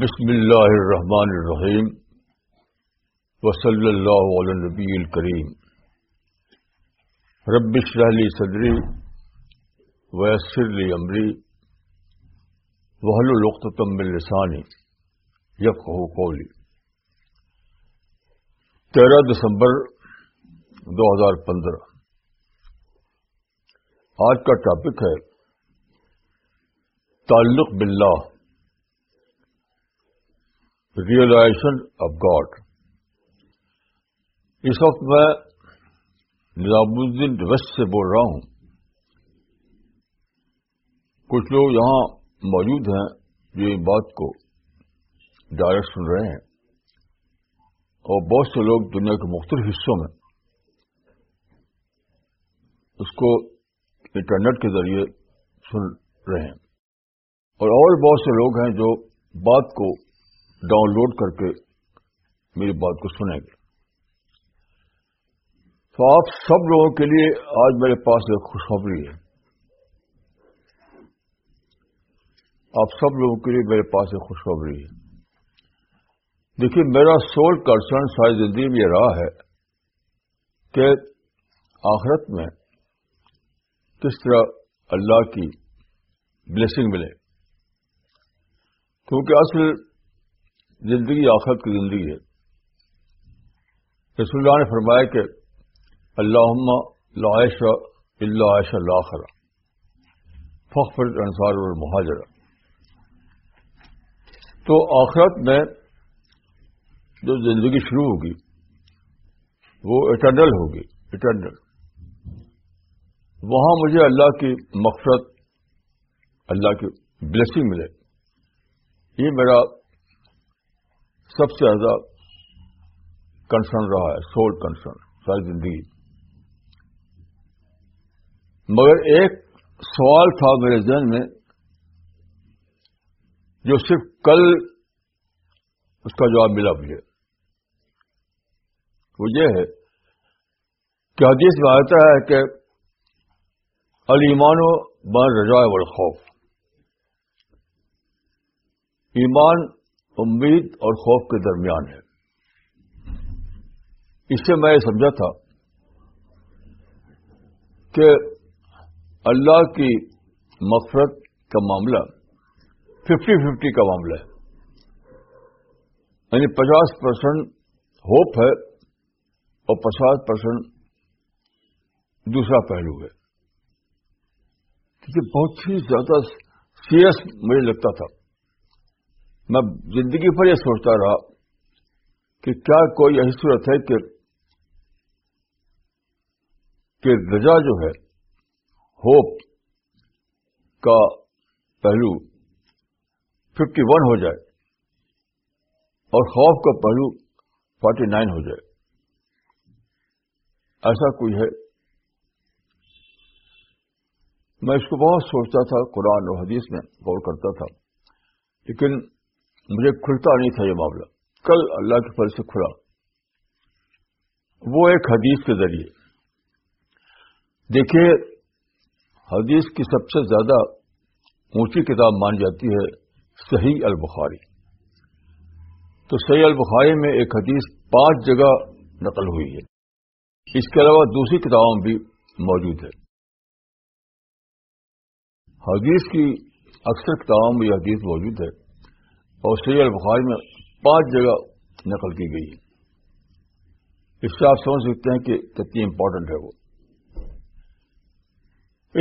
بسم اللہ الرحمن الرحیم وصلی اللہ علی نبی الکریم ربش رحلی صدری ویسر لی امری وحل الوختمل لسانی قولی تیرہ دسمبر دو ہزار پندرہ آج کا ٹاپک ہے تعلق باللہ ریئلائزیشن آف گاڈ اس وقت میں نظام الدین ویسٹ سے بول رہا ہوں کچھ لوگ یہاں موجود ہیں جو ان بات کو ڈائریکٹ سن رہے ہیں اور بہت سے لوگ دنیا کے مختلف حصوں میں اس کو انٹرنیٹ کے ذریعے سن رہے ہیں اور اور بہت سے لوگ ہیں جو بات کو ڈاؤن لوڈ کر کے میری بات کو سنیں گے تو آپ سب لوگوں کے لیے آج میرے پاس ایک خوشخبری ہے آپ سب لوگوں کے لیے میرے پاس ایک خوشخبری ہے دیکھیے میرا سول ساری زندگی میں یہ رہا ہے کہ آخرت میں کس طرح اللہ کی بلیسنگ ملے کیونکہ اصل زندگی آخرت کی زندگی ہے رسول اللہ نے فرمایا کہ اللہ عملہ اللہ عائشہ اللہ خرا فخر انصار اور مہاجرہ تو آخرت میں جو زندگی شروع ہوگی وہ اٹرنل ہوگی اٹرنل وہاں مجھے اللہ کی مقصد اللہ کی بلیسنگ ملے یہ میرا سب سے زیادہ کنسرن رہا ہے سول کنسرن ساری زندگی مگر ایک سوال تھا میرے ذہن میں جو صرف کل اس کا جواب ملا مجھے وہ یہ ہے کہ حدیث میں آتا ہے کہ المانوں بجائے اور والخوف ایمان امید اور خوف کے درمیان ہے اس سے میں یہ سمجھا تھا کہ اللہ کی مفرت کا معاملہ ففٹی ففٹی کا معاملہ ہے یعنی پچاس پرسنٹ ہوپ ہے اور پچاس پرسنٹ دوسرا پہلو ہے کیونکہ بہت ہی زیادہ سیریس مجھے لگتا تھا میں زندگی پر یہ سوچتا رہا کہ کیا کوئی ایسی صورت ہے کہ کہ رجا جو ہے ہوپ کا پہلو ففٹی ون ہو جائے اور خوف کا پہلو فورٹی نائن ہو جائے ایسا کوئی ہے میں اس کو بہت سوچتا تھا قرآن اور حدیث میں غور کرتا تھا لیکن مجھے کھلتا نہیں تھا یہ معاملہ کل اللہ کے پر سے کھلا وہ ایک حدیث کے ذریعے دیکھیے حدیث کی سب سے زیادہ اونچی کتاب مانی جاتی ہے صحیح البخاری تو صحیح البخاری میں ایک حدیث پانچ جگہ نقل ہوئی ہے اس کے علاوہ دوسری کتابوں میں بھی موجود ہے حدیث کی اکثر کتابوں میں یہ حدیث موجود ہے اور سید البخاری میں پانچ جگہ نقل کی گئی اس سے آپ سمجھ سکتے ہیں کہ کتنی امپورٹنٹ ہے وہ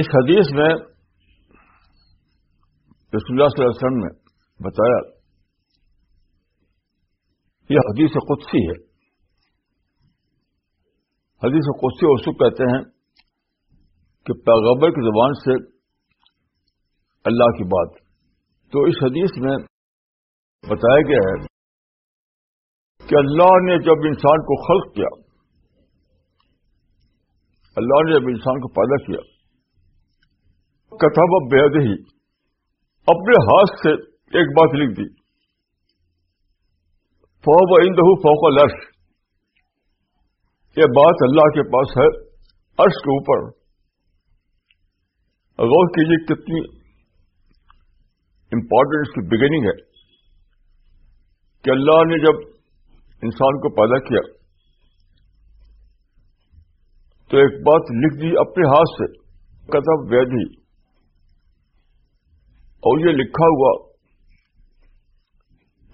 اس حدیث میں رسول اللہ اللہ صلی علیہ وسلم نے بتایا یہ حدیث قدسی ہے حدیث قدسی اس اور سب کہتے ہیں کہ پیغبر کی زبان سے اللہ کی بات تو اس حدیث میں بتایا گیا ہے کہ اللہ نے جب انسان کو خلق کیا اللہ نے جب انسان کو پیدا کیا کتھا بےحد ہی اپنے ہاتھ سے ایک بات لکھ دی فو بند ہو فو کا لش یہ بات اللہ کے پاس ہے عرش کے اوپر غور کیجیے کتنی امپورٹنٹ کی بگننگ ہے کہ اللہ نے جب انسان کو پیدا کیا تو ایک بات لکھ دی اپنے ہاتھ سے کتب ویدھی اور یہ لکھا ہوا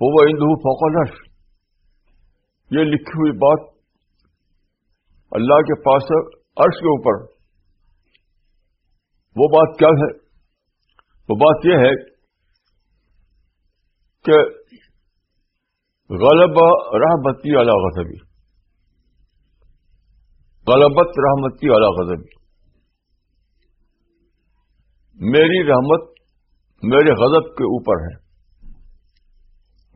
وہ اندو فوقانرش یہ لکھی ہوئی بات اللہ کے پاس عرش کے اوپر وہ بات کیا ہے وہ بات یہ ہے کہ رحمتی اعلی غذبی غلبت رحمتی اعلی غذبی میری رحمت میرے غضب کے اوپر ہے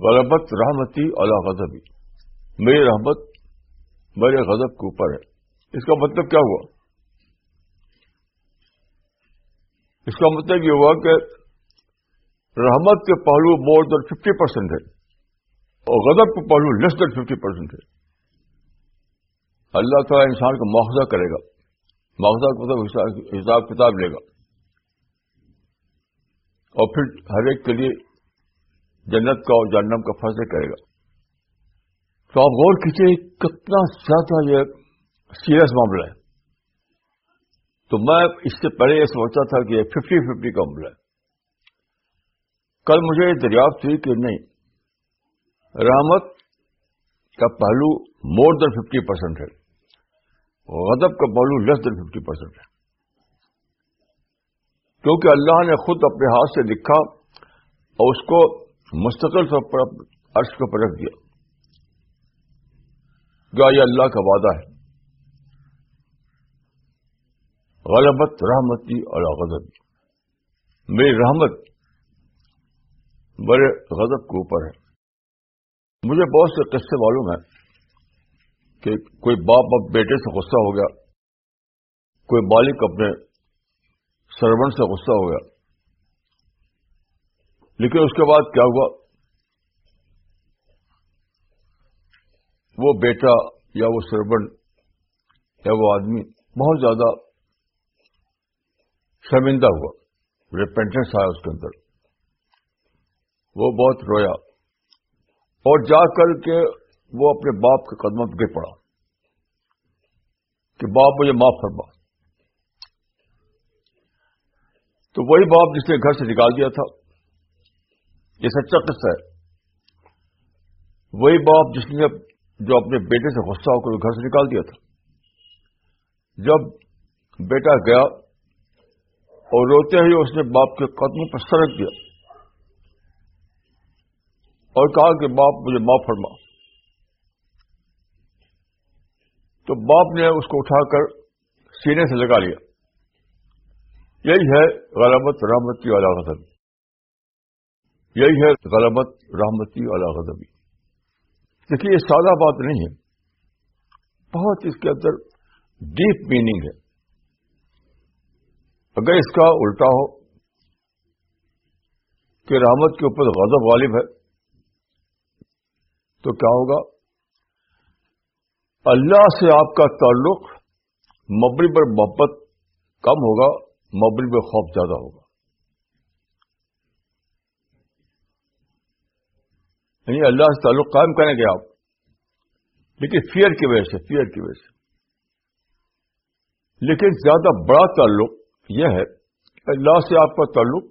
غلبت رحمتی غذبی میری رحمت میرے غضب کے اوپر ہے اس کا مطلب کیا ہوا اس کا مطلب یہ ہوا کہ رحمت کے پہلو مور دین ففٹی پرسینٹ ہے اور پہ کا پہلو لیس دین ففٹی پرسینٹ ہے اللہ تعالیٰ انسان کو معاوضہ کرے گا مطلب حساب کتاب لے گا اور پھر ہر ایک کے لیے جنت کا اور جہنم کا فصلے کرے گا تو آپ غور کھینچے کتنا زیادہ یہ سیریس معاملہ ہے تو میں اس سے پہلے یہ سوچتا تھا کہ یہ ففٹی ففٹی کا معاملہ ہے کل مجھے یہ دریافت ہوئی کہ نہیں رحمت کا پہلو مور دین ففٹی پرسینٹ ہے غضب کا پہلو لیس دین ففٹی پرسینٹ ہے کیونکہ اللہ نے خود اپنے ہاتھ سے لکھا اور اس کو مستقل طور پر عرش کو پرکھ دیا کیا یہ اللہ کا وعدہ ہے غلبت رحمتی اور غضب میری رحمت بڑے غضب کے اوپر ہے مجھے بہت سے قصے معلوم ہیں کہ کوئی باپ بیٹے سے غصہ ہو گیا کوئی مالک اپنے سرون سے غصہ ہو گیا لیکن اس کے بعد کیا ہوا وہ بیٹا یا وہ سربن یا وہ آدمی بہت زیادہ شرمندہ ہوا ریپینٹنس آیا اس کے اندر وہ بہت رویا اور جا کر کے وہ اپنے باپ کے قدموں پہ گر پڑا کہ باپ مجھے معاف کر با تو وہی باپ جس نے گھر سے نکال دیا تھا یہ سچا قصہ ہے وہی باپ جس نے جو اپنے بیٹے سے غصہ ہو کر گھر سے نکال دیا تھا جب بیٹا گیا اور روتے ہی اس نے باپ کے قدموں پر سرک دیا اور کہا کہ باپ مجھے معاف فرما تو باپ نے اس کو اٹھا کر سینے سے لگا لیا یہی ہے غلامت رحمتی والا غذبی یہی ہے غلامت رحمتی والا غذبی دیکھیے یہ سادہ بات نہیں ہے بہت اس کے اندر ڈیپ میننگ ہے اگر اس کا الٹا ہو کہ رحمت کے اوپر غضب غالب ہے تو کیا ہوگا اللہ سے آپ کا تعلق مبنی پر محبت کم ہوگا مبنی پر خوف زیادہ ہوگا یعنی اللہ سے تعلق قائم کریں گے آپ لیکن فیئر کی وجہ سے فیئر کی وجہ سے لیکن زیادہ بڑا تعلق یہ ہے کہ اللہ سے آپ کا تعلق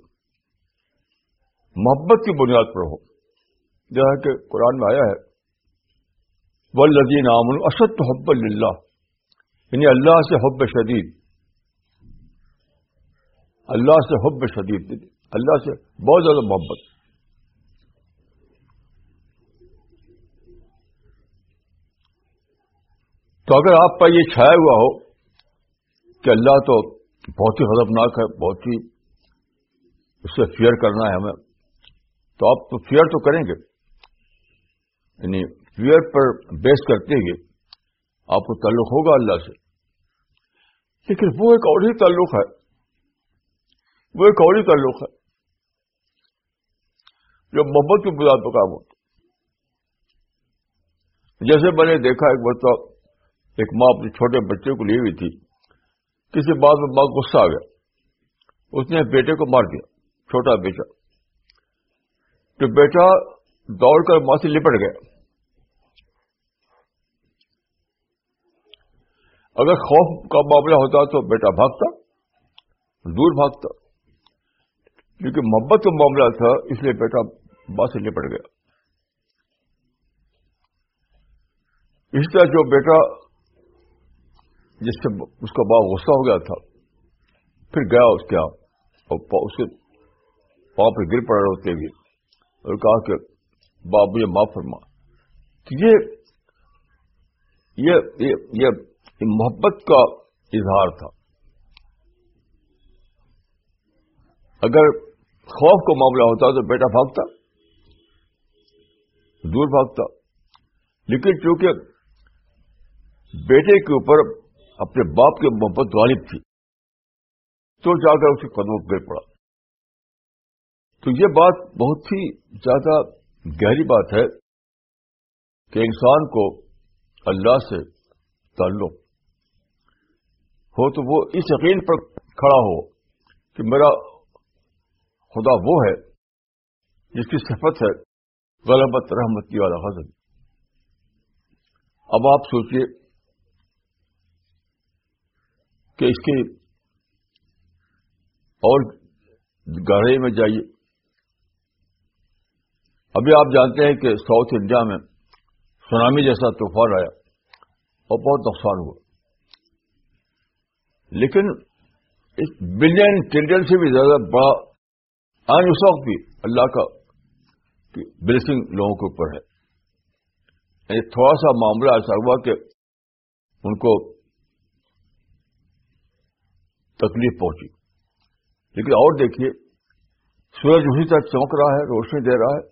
محبت کی بنیاد پر ہو جو ہے کہ قرآن میں آیا ہے و لذین نامل اسد حب اللہ یعنی اللہ سے حب شدید اللہ سے حب شدید اللہ سے بہت زیادہ محبت تو اگر آپ کا یہ چھایا ہوا ہو کہ اللہ تو بہت ہی خطرناک ہے بہت ہی اس سے فیئر کرنا ہے ہمیں تو آپ تو فیئر تو کریں گے یعنی فیئر پر بیس کرتے ہوئے آپ کو تعلق ہوگا اللہ سے لیکن وہ ایک اور ہی تعلق ہے وہ ایک اور ہی تعلق ہے جو محبت کی بنیاد پر کام ہوتا جیسے میں نے دیکھا ایک بچہ ایک ماں اپنے چھوٹے بچے کو لی ہوئی تھی کسی بات میں ماں غصہ آ گیا اس نے بیٹے کو مار دیا چھوٹا بیٹا تو بیٹا دوڑ کر با سے لپٹ گیا اگر خوف کا معاملہ ہوتا تو بیٹا بھاگتا دور بھاگتا کیونکہ محبت کا معاملہ تھا اس لیے بیٹا ماں سے لپٹ گیا اس طرح جو بیٹا جس سے اس کا باپ غصہ ہو گیا تھا پھر گیا اس کے آپ اور اس کے پاؤں پہ گر پڑ رہے ہوتے بھی اور کہا کہ یہ معاف فرما تو یہ محبت کا اظہار تھا اگر خوف کا معاملہ ہوتا تو بیٹا بھاگتا دور بھاگتا لیکن چونکہ بیٹے کے اوپر اپنے باپ کی محبت غالب تھی تو جا کر اسے قدم وقت گر پڑا تو یہ بات بہت ہی زیادہ گہری بات ہے کہ انسان کو اللہ سے تعلق ہو تو وہ اس یقین پر کھڑا ہو کہ میرا خدا وہ ہے جس کی صفت ہے غلبت رحمتی والا ہضم اب آپ سوچئے کہ اس کے اور گہرے میں جائیے ابھی آپ جانتے ہیں کہ ساؤتھ انڈیا میں سونامی جیسا طوفان آیا اور بہت نقصان ہوا لیکن ایک بلین ٹریلین سے بھی زیادہ بڑا اس وقت بھی اللہ کا بلسنگ لوگوں کے اوپر ہے یعنی تھوڑا سا معاملہ ایسا ہوا کہ ان کو تکلیف پہنچی لیکن اور دیکھیے سورج اسی طرح چونک رہا ہے روشنی دے رہا ہے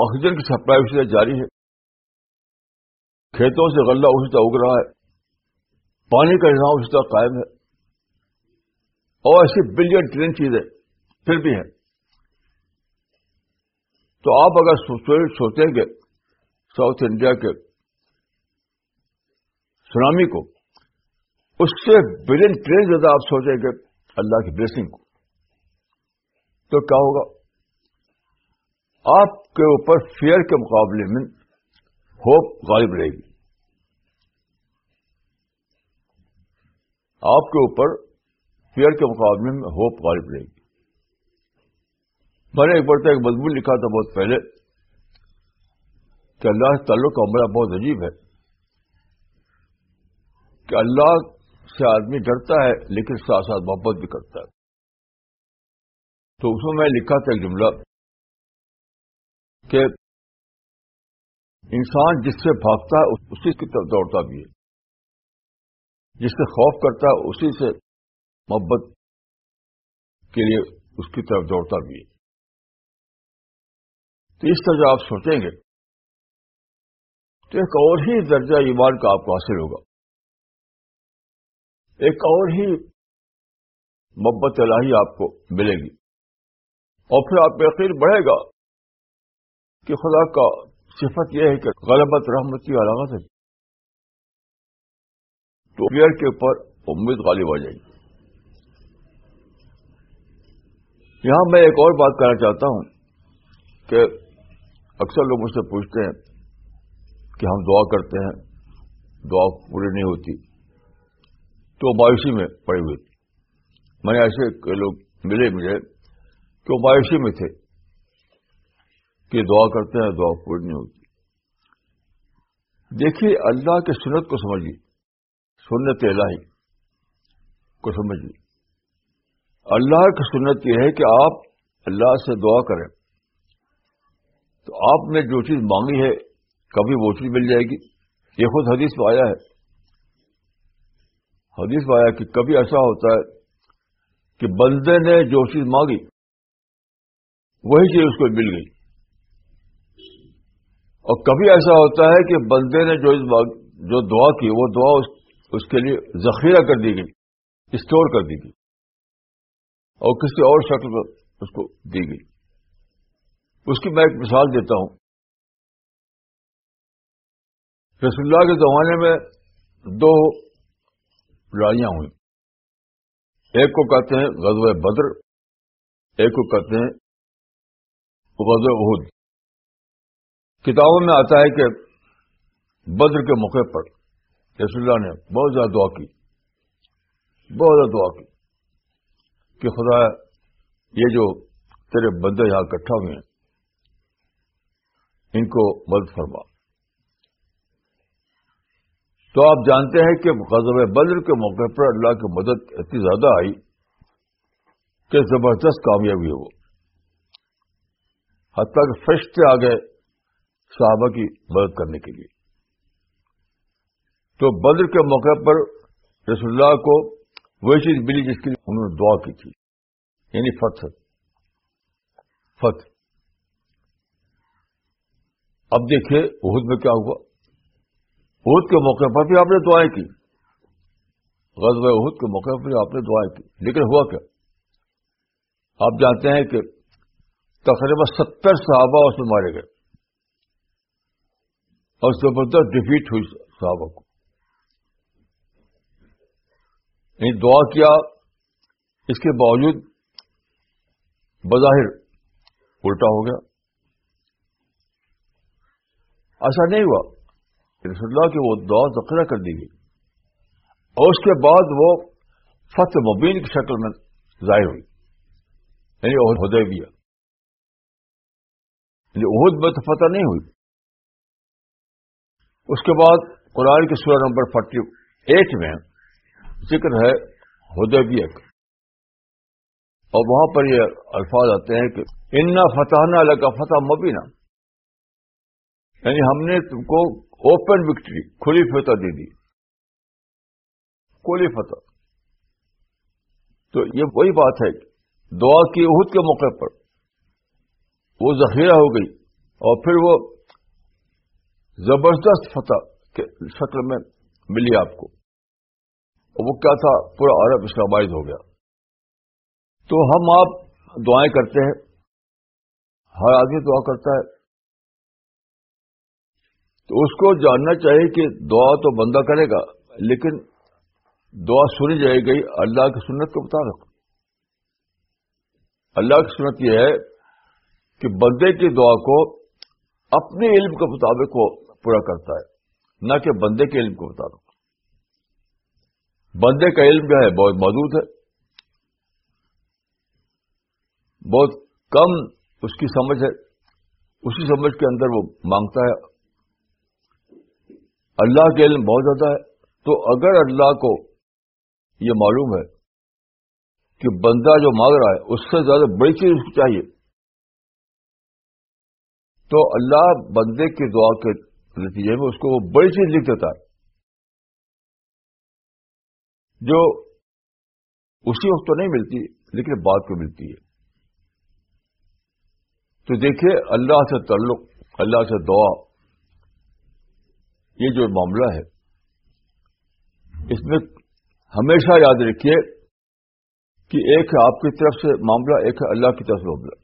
آکسیجن کی سپلائی اسی طرح جاری ہے کھیتوں سے غلہ اسی طرح اگ رہا ہے پانی کا نظام اسی طرح قائم ہے اور ایسی بلین ٹرین چیزیں پھر بھی ہیں تو آپ اگر سوچیں گے ساؤتھ انڈیا کے سنامی کو اس سے بلین ٹرین زیادہ آپ سوچیں گے اللہ کی بلیسنگ کو تو کیا ہوگا آپ کے اوپر فیئر کے مقابلے میں ہوپ غالب رہے گی آپ کے اوپر فیئر کے مقابلے میں ہوپ غالب رہے گی میں نے ایک بار تو ایک مضمون لکھا تھا بہت پہلے کہ اللہ سے تعلق کا عمرہ بہت عجیب ہے کہ اللہ سے آدمی ڈرتا ہے لیکن ساتھ ساتھ محبت بھی کرتا ہے تو اس میں میں لکھا تھا ایک جملہ کہ انسان جس سے بھاگتا ہے اسی کی طرف دوڑتا بھی ہے جس سے خوف کرتا ہے اسی سے محبت کے لیے اس کی طرف دوڑتا بھی ہے تو اس طرح آپ سوچیں گے تو ایک اور ہی درجہ ایمان کا آپ کو حاصل ہوگا ایک اور ہی محبت الہی آپ کو ملے گی اور پھر آپ یقین بڑھے گا کہ خدا کا صفت یہ ہے کہ غلبت رحمتی علامت ہے تو پیئر کے اوپر امید غالب ہو جائے گی یہاں میں ایک اور بات کرنا چاہتا ہوں کہ اکثر لوگ مجھ سے پوچھتے ہیں کہ ہم دعا کرتے ہیں دعا پوری نہیں ہوتی تو مایوسی میں پڑی ہوئی میں ایسے لوگ ملے مجھے کہ وہ مایوسی میں تھے دعا کرتے ہیں دعا پوری نہیں ہوتی دیکھیے اللہ کی سنت کو سمجھیے سنت اللہ کو سمجھیے اللہ کی سنت یہ ہے کہ آپ اللہ سے دعا کریں تو آپ نے جو چیز مانگی ہے کبھی وہ چیز مل جائے گی یہ خود حدیث میں آیا ہے حدیث میں آیا کہ کبھی ایسا ہوتا ہے کہ بندے نے جو چیز مانگی وہی چیز اس کو مل گئی اور کبھی ایسا ہوتا ہے کہ بندے نے جو اس جو دعا کی وہ دعا اس اس کے لیے ذخیرہ کر دی گئی اسٹور کر دی گئی اور کسی اور شکل پر اس کو دی گئی اس کی میں ایک مثال دیتا ہوں رسول اللہ کے زمانے میں دو لڑائیاں ہوئی ایک کو کہتے ہیں غزوہ بدر ایک کو کہتے ہیں غزوہ عہد کتابوں میں آتا ہے کہ بدر کے موقع پر رسول اللہ نے بہت زیادہ دعا کی بہت زیادہ دعا کی کہ خدا یہ جو تیرے بندے یہاں اکٹھا ہوئے ہیں ان کو مدد فرما تو آپ جانتے ہیں کہ غزب بدر کے موقع پر اللہ کی مدد اتنی زیادہ آئی کہ زبردست کامیابی ہو حتیٰ کہ فرشتے آ گئے صحابہ کی مدد کرنے کے لیے تو بدر کے موقع پر رسول اللہ کو وہی چیز ملی جس کی انہوں نے دعا کی تھی یعنی فتح فتح اب دیکھیے عہد میں کیا ہوا عہد کے موقع پر بھی آپ نے دعائیں کی غز و عہد کے موقع پر آپ نے دعائیں کی لیکن ہوا کیا آپ جانتے ہیں کہ تقریباً ستر صحابہ اس میں مارے گئے اور زبردست ڈیفیٹ ہوئی صحابہ کو یعنی دعا کیا اس کے باوجود بظاہر الٹا ہو گیا ایسا نہیں ہوا اللہ کی وہ دعا ذخیرہ کر دی گئی اور اس کے بعد وہ فتح مبین کی شکل میں ظاہر ہوئی یعنی بھی یعنی عہد میں تو فتح نہیں ہوئی اس کے بعد قرآن کی سورہ نمبر فورٹی ایٹ میں ذکر ہے ہدیبیہ کا اور وہاں پر یہ الفاظ آتے ہیں کہ ان فتح الگ فتح مبینہ یعنی ہم نے تم کو اوپن وکٹری کھلی فتح دے دی کھلی فتح تو یہ وہی بات ہے دعا کی عہد کے موقع پر وہ ذخیرہ ہو گئی اور پھر وہ زبردست فتح کے شکل میں ملی آپ کو اور وہ کیا تھا پورا عرب اسلامائز ہو گیا تو ہم آپ دعائیں کرتے ہیں ہر آدمی دعا کرتا ہے تو اس کو جاننا چاہیے کہ دعا تو بندہ کرے گا لیکن دعا سنی جائے گی اللہ کی سنت کے مطابق اللہ کی سنت یہ ہے کہ بندے کی دعا کو اپنے علم کے مطابق وہ پورا کرتا ہے نہ کہ بندے کے علم کو بتا دو بندے کا علم جو ہے بہت موجود ہے بہت کم اس کی سمجھ ہے اسی سمجھ کے اندر وہ مانگتا ہے اللہ کے علم بہت زیادہ ہے تو اگر اللہ کو یہ معلوم ہے کہ بندہ جو مانگ رہا ہے اس سے زیادہ بڑی چیز چاہیے تو اللہ بندے کی دعا کے نتیجے میں اس کو وہ بڑی چیز لکھ دیتا ہے جو اسی وقت تو نہیں ملتی لیکن بات کو ملتی ہے تو دیکھیے اللہ سے تعلق اللہ سے دعا یہ جو معاملہ ہے اس میں ہمیشہ یاد رکھیے کہ ایک ہے آپ کی طرف سے معاملہ ایک ہے اللہ کی طرف سے معاملہ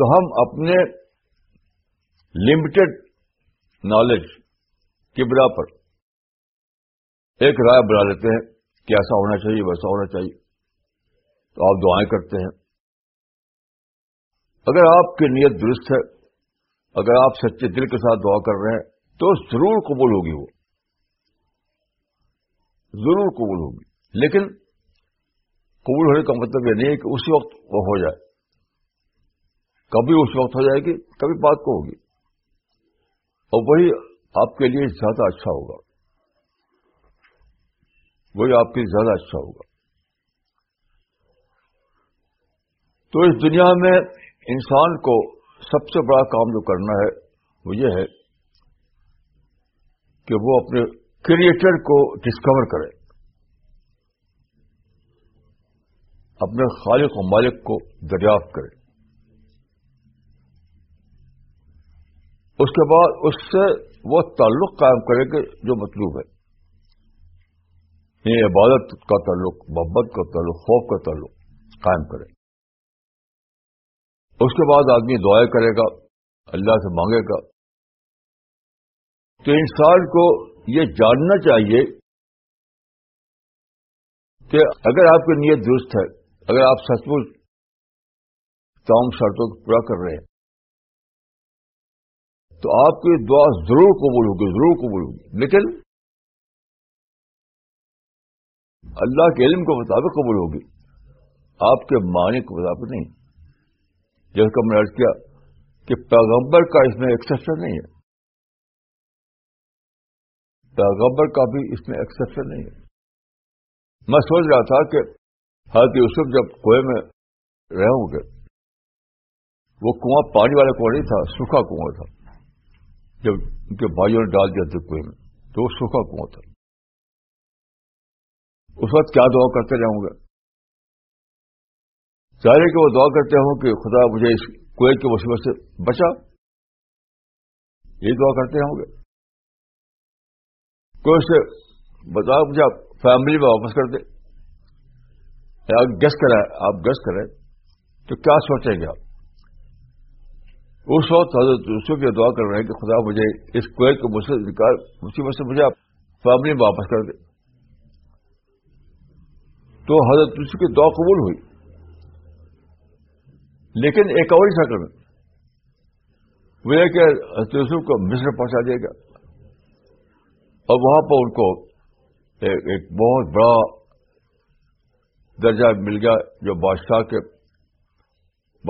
تو ہم اپنے لمیٹڈ نالج کی بنا پر ایک رائے بنا لیتے ہیں کہ ایسا ہونا چاہیے ویسا ہونا چاہیے تو آپ دعائیں کرتے ہیں اگر آپ کی نیت درست ہے اگر آپ سچے دل کے ساتھ دعا کر رہے ہیں تو ضرور قبول ہوگی وہ ضرور قبول ہوگی لیکن قبول ہونے کا مطلب یہ نہیں ہے کہ اسی وقت وہ ہو جائے کبھی اس وقت ہو جائے گی کبھی بات کو ہوگی اور وہی آپ کے لیے زیادہ اچھا ہوگا وہی آپ کے لیے زیادہ اچھا ہوگا تو اس دنیا میں انسان کو سب سے بڑا کام جو کرنا ہے وہ یہ ہے کہ وہ اپنے کریٹر کو ڈسکور کرے اپنے خالق و مالک کو دریافت کریں اس کے بعد اس سے وہ تعلق قائم کرے گے جو مطلوب ہے یہ یعنی عبادت کا تعلق محبت کا تعلق خوف کا تعلق قائم کرے اس کے بعد آدمی دعائیں کرے گا اللہ سے مانگے گا تو انسان کو یہ جاننا چاہیے کہ اگر آپ کی نیت درست ہے اگر آپ سچ مچ تمام شرطوں کو پورا کر رہے ہیں تو آپ کی دعا ضرور قبول ہوگی ضرور قبول ہوگی لیکن اللہ کے علم کے مطابق قبول ہوگی آپ کے معنی کے مطابق نہیں جیسا کہ میں نے کیا کہ پیغمبر کا اس میں ایکسپشن نہیں ہے پیغمبر کا بھی اس میں ایکسپشن نہیں ہے میں سوچ رہا تھا کہ حضرت یوسف جب کنویں میں رہے وہ کنواں پانی والا کنواں نہیں تھا سوکھا کنواں تھا جب ان کے بھائیوں نے ڈال دیا تھا کنویں میں تو وہ سوکھا کنواں تھا اس وقت کیا دعا کرتے رہوں گے چاہے کہ وہ دعا کرتے ہوں کہ خدا مجھے اس کنویں کی مصیبت سے بچا یہ دعا کرتے ہوں گے کوئی سے بتا مجھے آپ فیملی میں واپس کر دیں یا گسٹ کریں آپ گیس کریں تو کیا سوچیں گے آپ اس وقت حضرت یوسف یہ دعا کر رہے ہیں کہ خدا مجھے اس کوئر کو مجھ سے نکال اسی وقت سے مجھے فیملی واپس کر دے تو حضرت یوسف کی دعا قبول ہوئی لیکن ایک اور شکل میں وہ یہ کہ حضرت یوسف کو مصر پہنچا دیا گیا اور وہاں پر ان کو ایک بہت بڑا درجہ مل گیا جو بادشاہ کے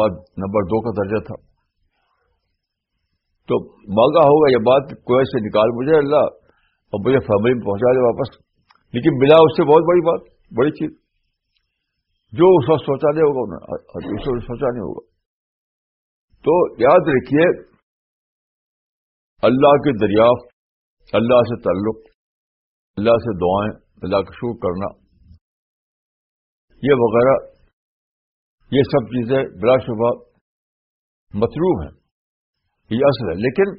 بعد نمبر دو کا درجہ تھا تو مانگا ہوگا یہ بات سے نکال مجھے اللہ اور مجھے فیملی میں پہنچا دے واپس لیکن ملا اس سے بہت بڑی بات بڑی چیز جو اس وقت سوچا نہیں ہوگا اس وقت سوچا نہیں ہوگا تو یاد رکھیے اللہ کے دریافت اللہ سے تعلق اللہ سے دعائیں اللہ کا شکر کرنا یہ وغیرہ یہ سب چیزیں بلا شبہ مطلوب ہیں یہ اصل ہے لیکن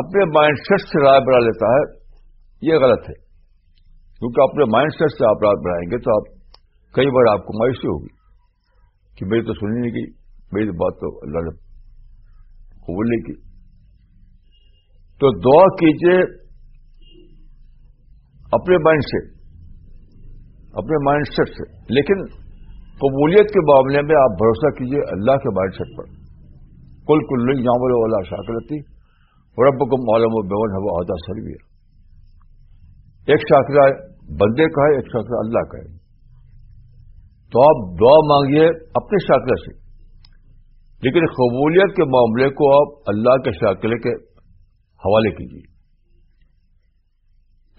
اپنے مائنڈ سیٹ سے رائے بنا لیتا ہے یہ غلط ہے کیونکہ اپنے مائنڈ سیٹ سے آپ رائے بنائیں گے تو آپ کئی بار آپ کو مایوسی ہوگی کہ میری تو سنی نہیں گئی میری بات تو اللہ نے قبول نہیں کی تو دعا کیجیے اپنے مائنڈ سے اپنے مائنڈ سیٹ سے لیکن قبولیت کے معاملے میں آپ بھروسہ کیجیے اللہ کے مائنڈ سیٹ پر کل کل نہیں والا شاکرتی رب عالم و بیون سرویہ ایک شاکرا بندے کا ہے ایک شاکرا اللہ کا ہے تو آپ دعا مانگیے اپنے شاکرہ سے لیکن قبولیت کے معاملے کو آپ اللہ کے شاکرے کے حوالے کیجیے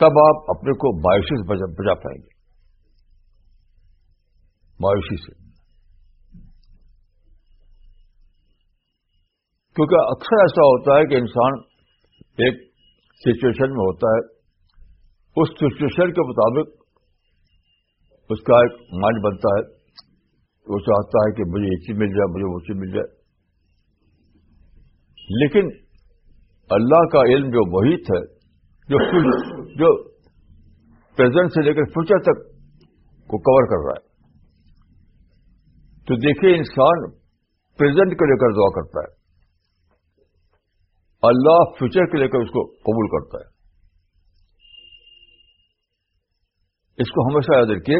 تب آپ اپنے کو مایوسی سے بجا پائیں گے مایوسی سے کیونکہ اکثر ایسا ہوتا ہے کہ انسان ایک سچویشن میں ہوتا ہے اس سچویشن کے مطابق اس کا ایک مائنڈ بنتا ہے وہ چاہتا ہے کہ مجھے یہ چیز مل جائے مجھے وہ چیز مل جائے لیکن اللہ کا علم جو محیط ہے جو جو پریزنٹ سے لے کر فیوچر تک کو کور کر رہا ہے تو دیکھیے انسان پریزنٹ کو لے کر دعا کرتا ہے اللہ فیوچر کے لے کر اس کو قبول کرتا ہے اس کو ہمیشہ یاد رکھیے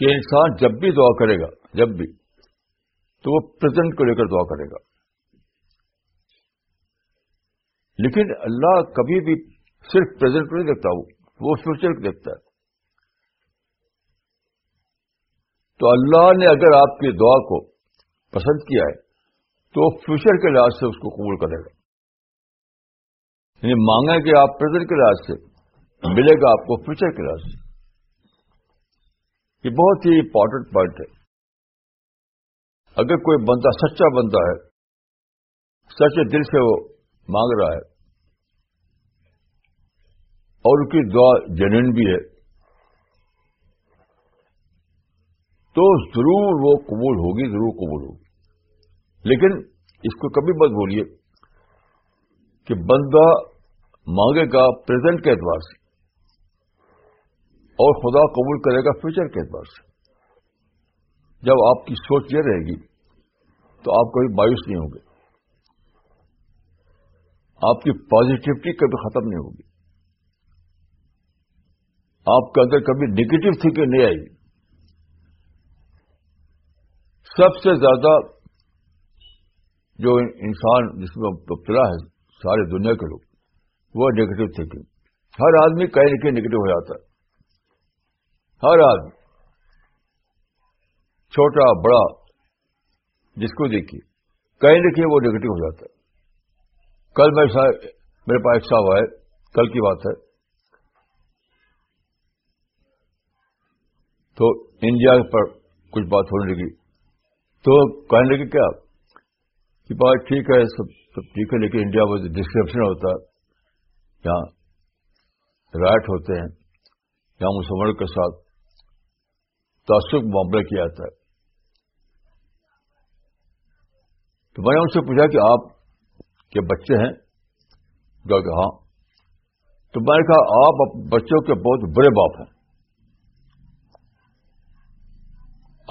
کہ انسان جب بھی دعا کرے گا جب بھی تو وہ پرزنٹ کو لے کر دعا کرے گا لیکن اللہ کبھی بھی صرف پرزنٹ کو نہیں دیکھتا وہ وہ فیوچر کو دیکھتا ہے تو اللہ نے اگر آپ کی دعا کو پسند کیا ہے تو فیوچر کے لحاظ سے اس کو قبول کرے گا یعنی مانگیں کہ آپ پرزنٹ کے لحاظ سے ملے گا آپ کو فیوچر کے لحاظ سے یہ بہت ہی امپورٹنٹ پوائنٹ ہے اگر کوئی بندہ سچا بندہ ہے سچے دل سے وہ مانگ رہا ہے اور ان کی دعا جنین بھی ہے تو ضرور وہ قبول ہوگی ضرور قبول ہوگی لیکن اس کو کبھی مت بولیے کہ بندہ مانگے گا پریزنٹ کے اعتبار سے اور خدا قبول کرے گا فیوچر کے اعتبار سے جب آپ کی سوچ یہ رہے گی تو آپ کبھی مایوس نہیں ہوں گے آپ کی پازیٹیوٹی کبھی ختم نہیں ہوگی آپ کے اندر کبھی نگیٹو تھنکنگ نہیں آئے گی سب سے زیادہ جو انسان جس میں مبتلا ہے سارے دنیا کے لوگ وہ نیگیٹو تھنکنگ ہر آدمی کہیں نہ کہیں نگیٹو ہو جاتا ہے ہر آدمی چھوٹا بڑا جس کو دیکھیے کہیں نہ کہیں وہ نگیٹو ہو جاتا ہے کل میں میرے پاس ایک آئے کل کی بات ہے تو انڈیا پر کچھ بات ہونے لگی تو کہنے لگے کیا بات ٹھیک ہے سب سب ٹھیک ہے لیکن انڈیا میں ڈسکرپشن ہوتا ہے یا رائٹ ہوتے ہیں یا مسلمانوں کے ساتھ تعصب معاملہ کیا جاتا ہے تو میں نے ان سے پوچھا کہ آپ کے بچے ہیں کہ ہاں تو میں نے کہا آپ بچوں کے بہت برے باپ ہیں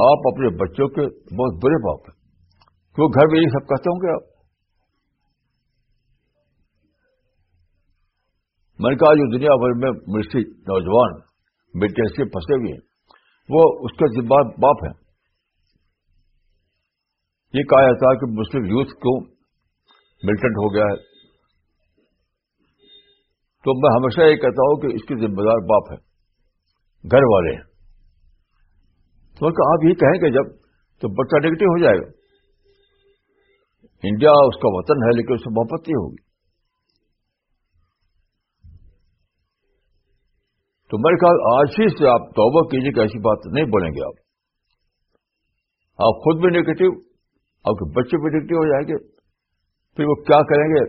آپ اپنے بچوں کے بہت برے باپ ہیں وہ گھر میں یہ سب کہتے ہوں گے آپ میں نے کہا جو دنیا بھر میں مرسی نوجوان ملکی سے پھنسے ہوئے ہیں وہ اس کا ذمہ باپ ہیں یہ کہا جاتا ہے کہ مسلم یوتھ کیوں ملٹنٹ ہو گیا ہے تو میں ہمیشہ یہ کہتا ہوں کہ اس کے ذمہ دار باپ ہے گھر والے ہیں تو آپ یہ کہیں گے جب تو بچہ نگیٹو ہو جائے گا انڈیا اس کا وطن ہے لیکن اس سے محبت نہیں ہوگی تو میرے خیال آج ہی سے آپ توبہ کیجیے کہ ایسی بات نہیں بولیں گے آپ آپ خود بھی نگیٹو آپ کے بچے بھی نگیٹو ہو جائیں گے پھر وہ کیا کریں گے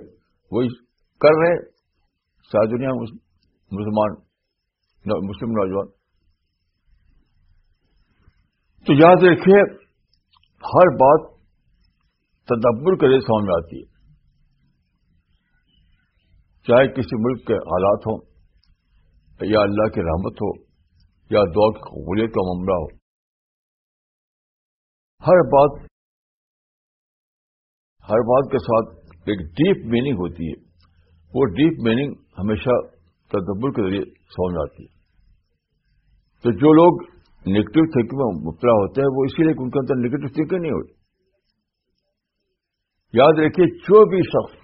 وہی کر رہے ساری دنیا مسلمان مسلم نوجوان تو یاد رکھیے ہر بات تدبر کے لیے سامنے آتی ہے چاہے کسی ملک کے حالات ہوں یا اللہ کی رحمت ہو یا دعا کی قبولیت کا معاملہ ہو ہر بات ہر بات کے ساتھ ایک ڈیپ میننگ ہوتی ہے وہ ڈیپ میننگ ہمیشہ تدبر کے ذریعے سمجھ آتی ہے تو جو لوگ نگیٹو تھنکنگ میں مبتلا ہوتے ہیں وہ اسی لیے کہ ان کے اندر نگیٹو تھنکنگ نہیں ہوتی یاد رکھیے جو بھی شخص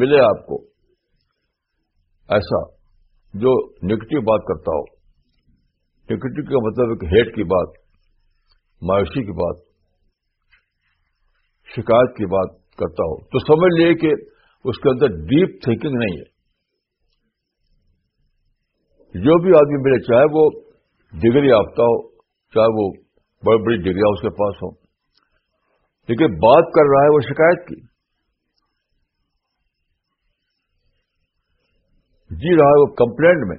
ملے آپ کو ایسا جو نگیٹو بات کرتا ہو نگیٹو کا مطلب ایک ہیٹ کی بات مایوسی کی بات شکایت کی بات کرتا ہو تو سمجھ لیے کہ اس کے اندر ڈیپ تھنکنگ نہیں ہے جو بھی آدمی ملے چاہے وہ ڈگری یافتہ ہو چاہے وہ بڑی بڑی ڈگریاں اس کے پاس ہوں لیکن بات کر رہا ہے وہ شکایت کی جی رہا ہے وہ کمپلینٹ میں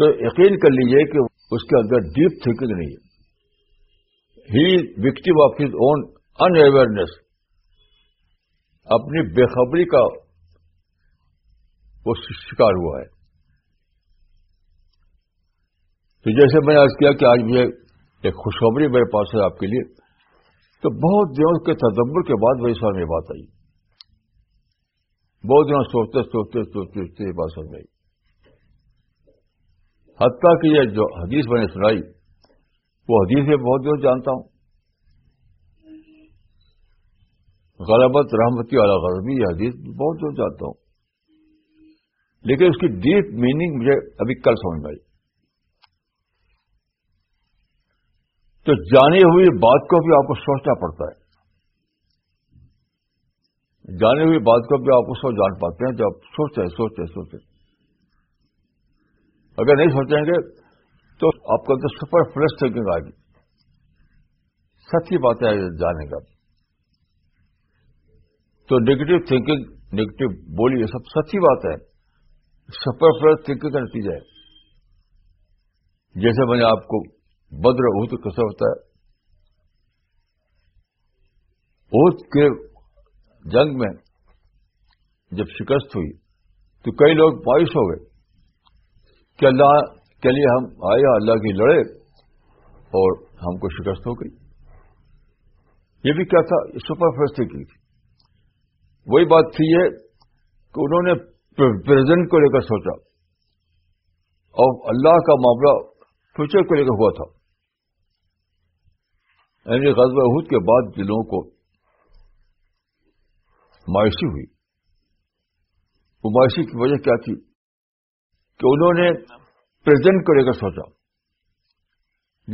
تو یقین کر لیجیے کہ اس کے اندر ڈیپ تھنکنگ نہیں ہے ہی وکٹی ہز اون انویئرنیس اپنی بے خبری کا وہ شکار ہوا ہے تو جیسے میں نے آج کیا کہ آج مجھے ایک خوشخبری میرے پاس ہے آپ کے لیے تو بہت دنوں کے تدبر کے بعد وہی سامنے بات آئی بہت دنوں سوچتے سوچتے سوچتے سوچتے یہ بات سمجھ میں آئی حتیٰ کہ یہ جو حدیث میں نے سنائی وہ حدیث میں بہت دور جانتا ہوں غلبت رحمتی والا غربی یہ حدیث بہت دور جانتا ہوں لیکن اس کی ڈیپ میننگ مجھے ابھی کل سمجھ میں آئی تو جانی ہوئی بات کو بھی آپ کو سوچنا پڑتا ہے جانے ہوئی بات کو بھی آپ اس کو جان پاتے ہیں سوچتے ہیں سوچتے ہیں سوچتے ہیں اگر نہیں سوچیں گے تو آپ کا تو سپر فریش تھنکنگ آئے گی سچی بات ہے جانے گا تو نگیٹو تھنکنگ نیگیٹو بولی یہ سب سچی بات ہے سپر فریش تھنکنگ کا نتیجہ ہے جیسے میں نے آپ کو بدر اہت کیسا ہوتا ہے اہت کے جنگ میں جب شکست ہوئی تو کئی لوگ باعث ہو گئے کہ اللہ کے لیے ہم آئے اللہ کی لڑے اور ہم کو شکست ہو گئی یہ بھی کیا تھا سپر فیصلے کی تھی وہی بات تھی یہ کہ انہوں نے پریزنٹ کو لے کر سوچا اور اللہ کا معاملہ فیوچر کو لے کر ہوا تھا یعنی غزب بہود کے بعد جن لوگوں کو مایوسی ہوئی وہ مایوسی کی وجہ کیا تھی کہ انہوں نے پریزنٹ کو لے کر سوچا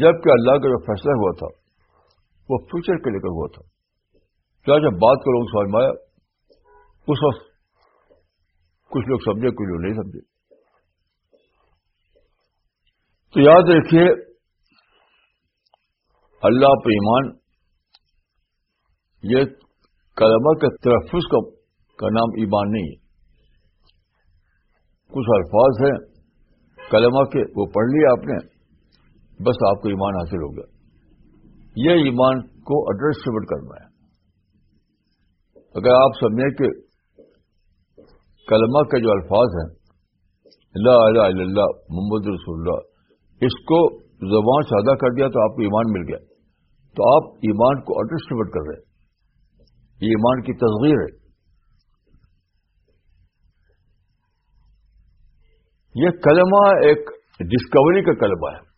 جبکہ اللہ کا جو فیصلہ ہوا تھا وہ فیوچر کے لے کر ہوا تھا کیا جب بات کرو سمجھ مایا اس وقت کچھ لوگ سمجھے کچھ لوگ نہیں سمجھے تو یاد رکھیے اللہ پہ ایمان یہ کلمہ کے تحفظ کا کا نام ایمان نہیں ہے کچھ الفاظ ہیں کلمہ کے وہ پڑھ لیا آپ نے بس آپ کو ایمان حاصل ہو گیا یہ ایمان کو اٹرسٹ کرنا ہے اگر آپ سمجھیں کہ کلمہ کے جو الفاظ ہیں اللہ محمد رسول اللہ اس کو زبان سادہ کر دیا تو آپ کو ایمان مل گیا تو آپ ایمان کو اٹرسٹریبیٹ کر رہے ہیں یہ ایمان کی تصویر ہے یہ کلمہ ایک ڈسکوری کا کلمہ ہے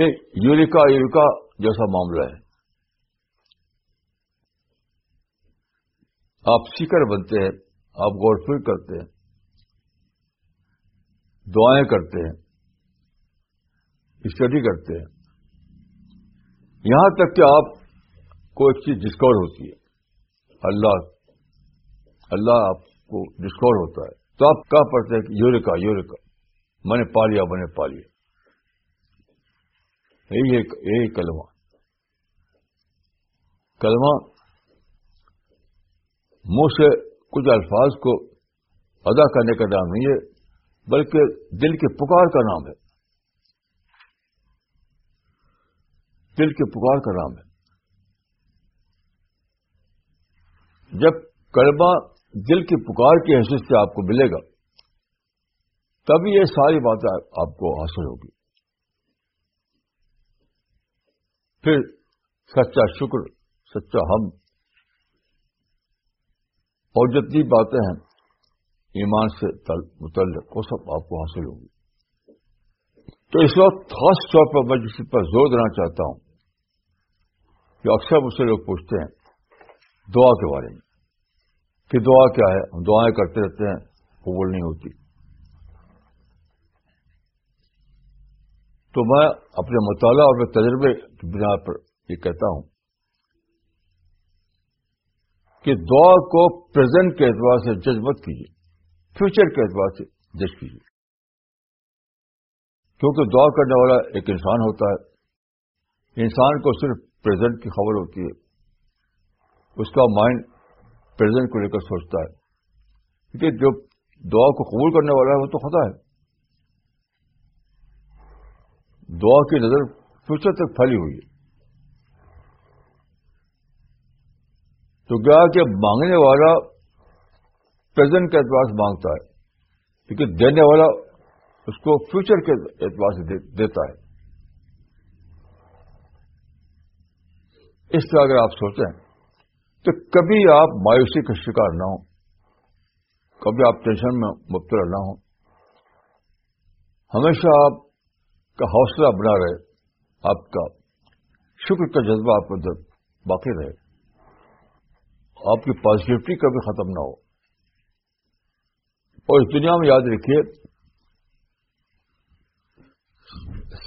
یہ یوریکا یوریکا جیسا معاملہ ہے آپ سیکر بنتے ہیں آپ غور فکر کرتے ہیں دعائیں کرتے ہیں اسٹڈی کرتے ہیں یہاں تک کہ آپ کو ایک چیز ڈسکور ہوتی ہے اللہ اللہ آپ کو ڈسکور ہوتا ہے تو آپ کہاں پڑھتے ہیں میں نے پا پالیا یہی پالیا کلمہ کلمہ منہ سے کچھ الفاظ کو ادا کرنے کا نام نہیں ہے بلکہ دل کے پکار کا نام ہے دل کے پکار کا نام ہے جب کلمہ دل کی پکار کی حیثیت سے آپ کو ملے گا تب یہ ساری باتیں آپ کو حاصل ہوگی پھر سچا شکر سچا ہم اور جتنی باتیں ہیں ایمان سے متعلق وہ سب آپ کو حاصل ہوگی تو اس وقت خاص طور پر میں جس پر زور دینا چاہتا ہوں جو اکثر مجھ سے لوگ پوچھتے ہیں دعا کے بارے میں کہ دعا کیا ہے ہم دعائیں کرتے رہتے ہیں قبول نہیں ہوتی تو میں اپنے مطالعہ اور اپنے تجربے کی بنا پر یہ کہتا ہوں کہ دعا کو پریزنٹ کے اعتبار سے جج مت کیجیے فیوچر کے اعتبار سے جج کیجیے کیونکہ دعا کرنے والا ایک انسان ہوتا ہے انسان کو صرف پریزنٹ کی خبر ہوتی ہے اس کا مائنڈ پریزنٹ کو لے کر سوچتا ہے کیونکہ جو دعا کو قبول کرنے والا ہے وہ تو خدا ہے دعا کی نظر فیوچر تک پھیلی ہوئی ہے تو کیا کہ مانگنے والا پریزنٹ کے اعتبار سے مانگتا ہے کیونکہ دینے والا اس کو فیوچر کے اعتبار سے دیتا ہے اس طرح اگر آپ سوچیں تو کبھی آپ مایوسی کا شکار نہ ہوں کبھی آپ ٹینشن میں مبتلا نہ ہو ہمیشہ آپ کا حوصلہ بنا رہے آپ کا شکر کا جذبہ آپ کا باقی رہے آپ کی پازیٹیوٹی کبھی ختم نہ ہو اور اس دنیا میں یاد رکھیے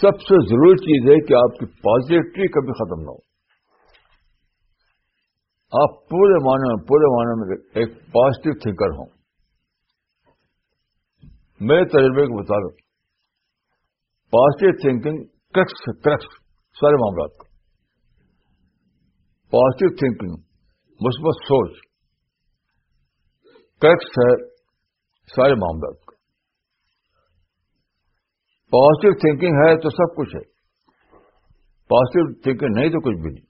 سب سے ضروری چیز ہے کہ آپ کی پازیٹیوٹی کبھی ختم نہ ہو آپ پورے معنی میں پورے معنی میں ایک پازیٹو تھنکر ہوں میرے تجربے کو بتا دو پازیٹو تھنکنگ کرکس کرکس سارے معاملات کو پازیٹو تھنکنگ مثبت سوچ کرکس ہے سارے معاملات کو پازیٹو تھنکنگ ہے تو سب کچھ ہے پازیٹو تھنکنگ نہیں تو کچھ بھی نہیں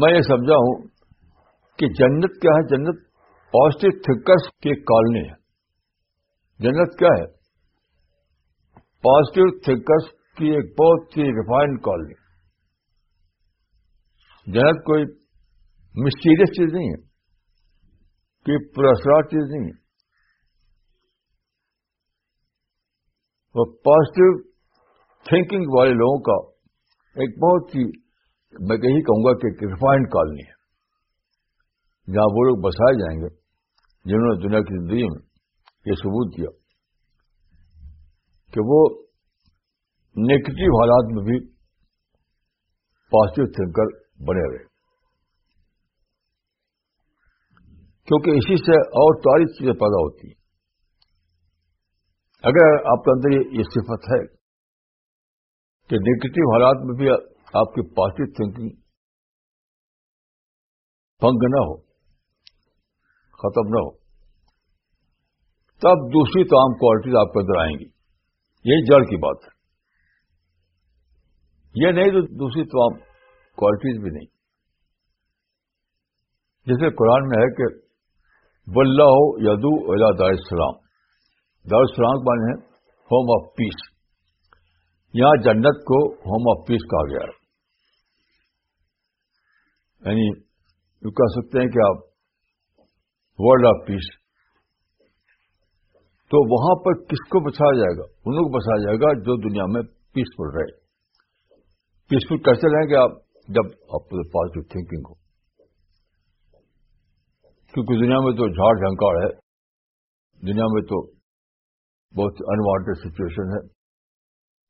میں یہ سمجھا ہوں کہ جنت کیا ہے جنت پازیٹو تھنکرس کی ایک کالونی ہے جنت کیا ہے پازیٹو تھنکرس کی ایک بہت ہی ریفائنڈ کالونی جنت کوئی مسٹیریس چیز نہیں ہے کوئی پراسرار چیز نہیں ہے وہ پازیٹو تھنکنگ والے لوگوں کا ایک بہت ہی میں یہی کہوں گا کہ ایک ریفائنڈ کالونی ہے جہاں وہ لوگ بسائے جائیں گے جنہوں نے دنیا کی زندگی میں یہ ثبوت دیا کہ وہ نیگیٹو حالات میں بھی پازیٹو تھنکر بنے رہے کیونکہ اسی سے اور تاریخ چیزیں پیدا ہوتی ہیں اگر آپ کے اندر یہ صفت ہے کہ نیگیٹو حالات میں بھی آپ کی پازیٹو تھنکنگ بھنگ نہ ہو ختم نہ ہو تب دوسری تمام کوالٹیز آپ کے اندر آئیں گی یہی جڑ کی بات ہے یہ نہیں تو دوسری تمام کوالٹیز بھی نہیں جیسے قرآن میں ہے کہ ہو یادو الاد اسلام دار بارے ہیں ہوم آف پیس یہاں جنت کو ہوم آف پیس کہا گیا ہے یعنی کہہ سکتے ہیں کہ آپ ورلڈ آف پیس تو وہاں پر کس کو بچایا جائے گا ان کو بچایا جائے گا جو دنیا میں پیسفل رہے پیسفل کیسے رہیں گے آپ جب آپ پازیٹو تھنکنگ ہو کیونکہ دنیا میں تو جھاڑ جھنکاڑ ہے دنیا میں تو بہت انوانٹیڈ سچویشن ہے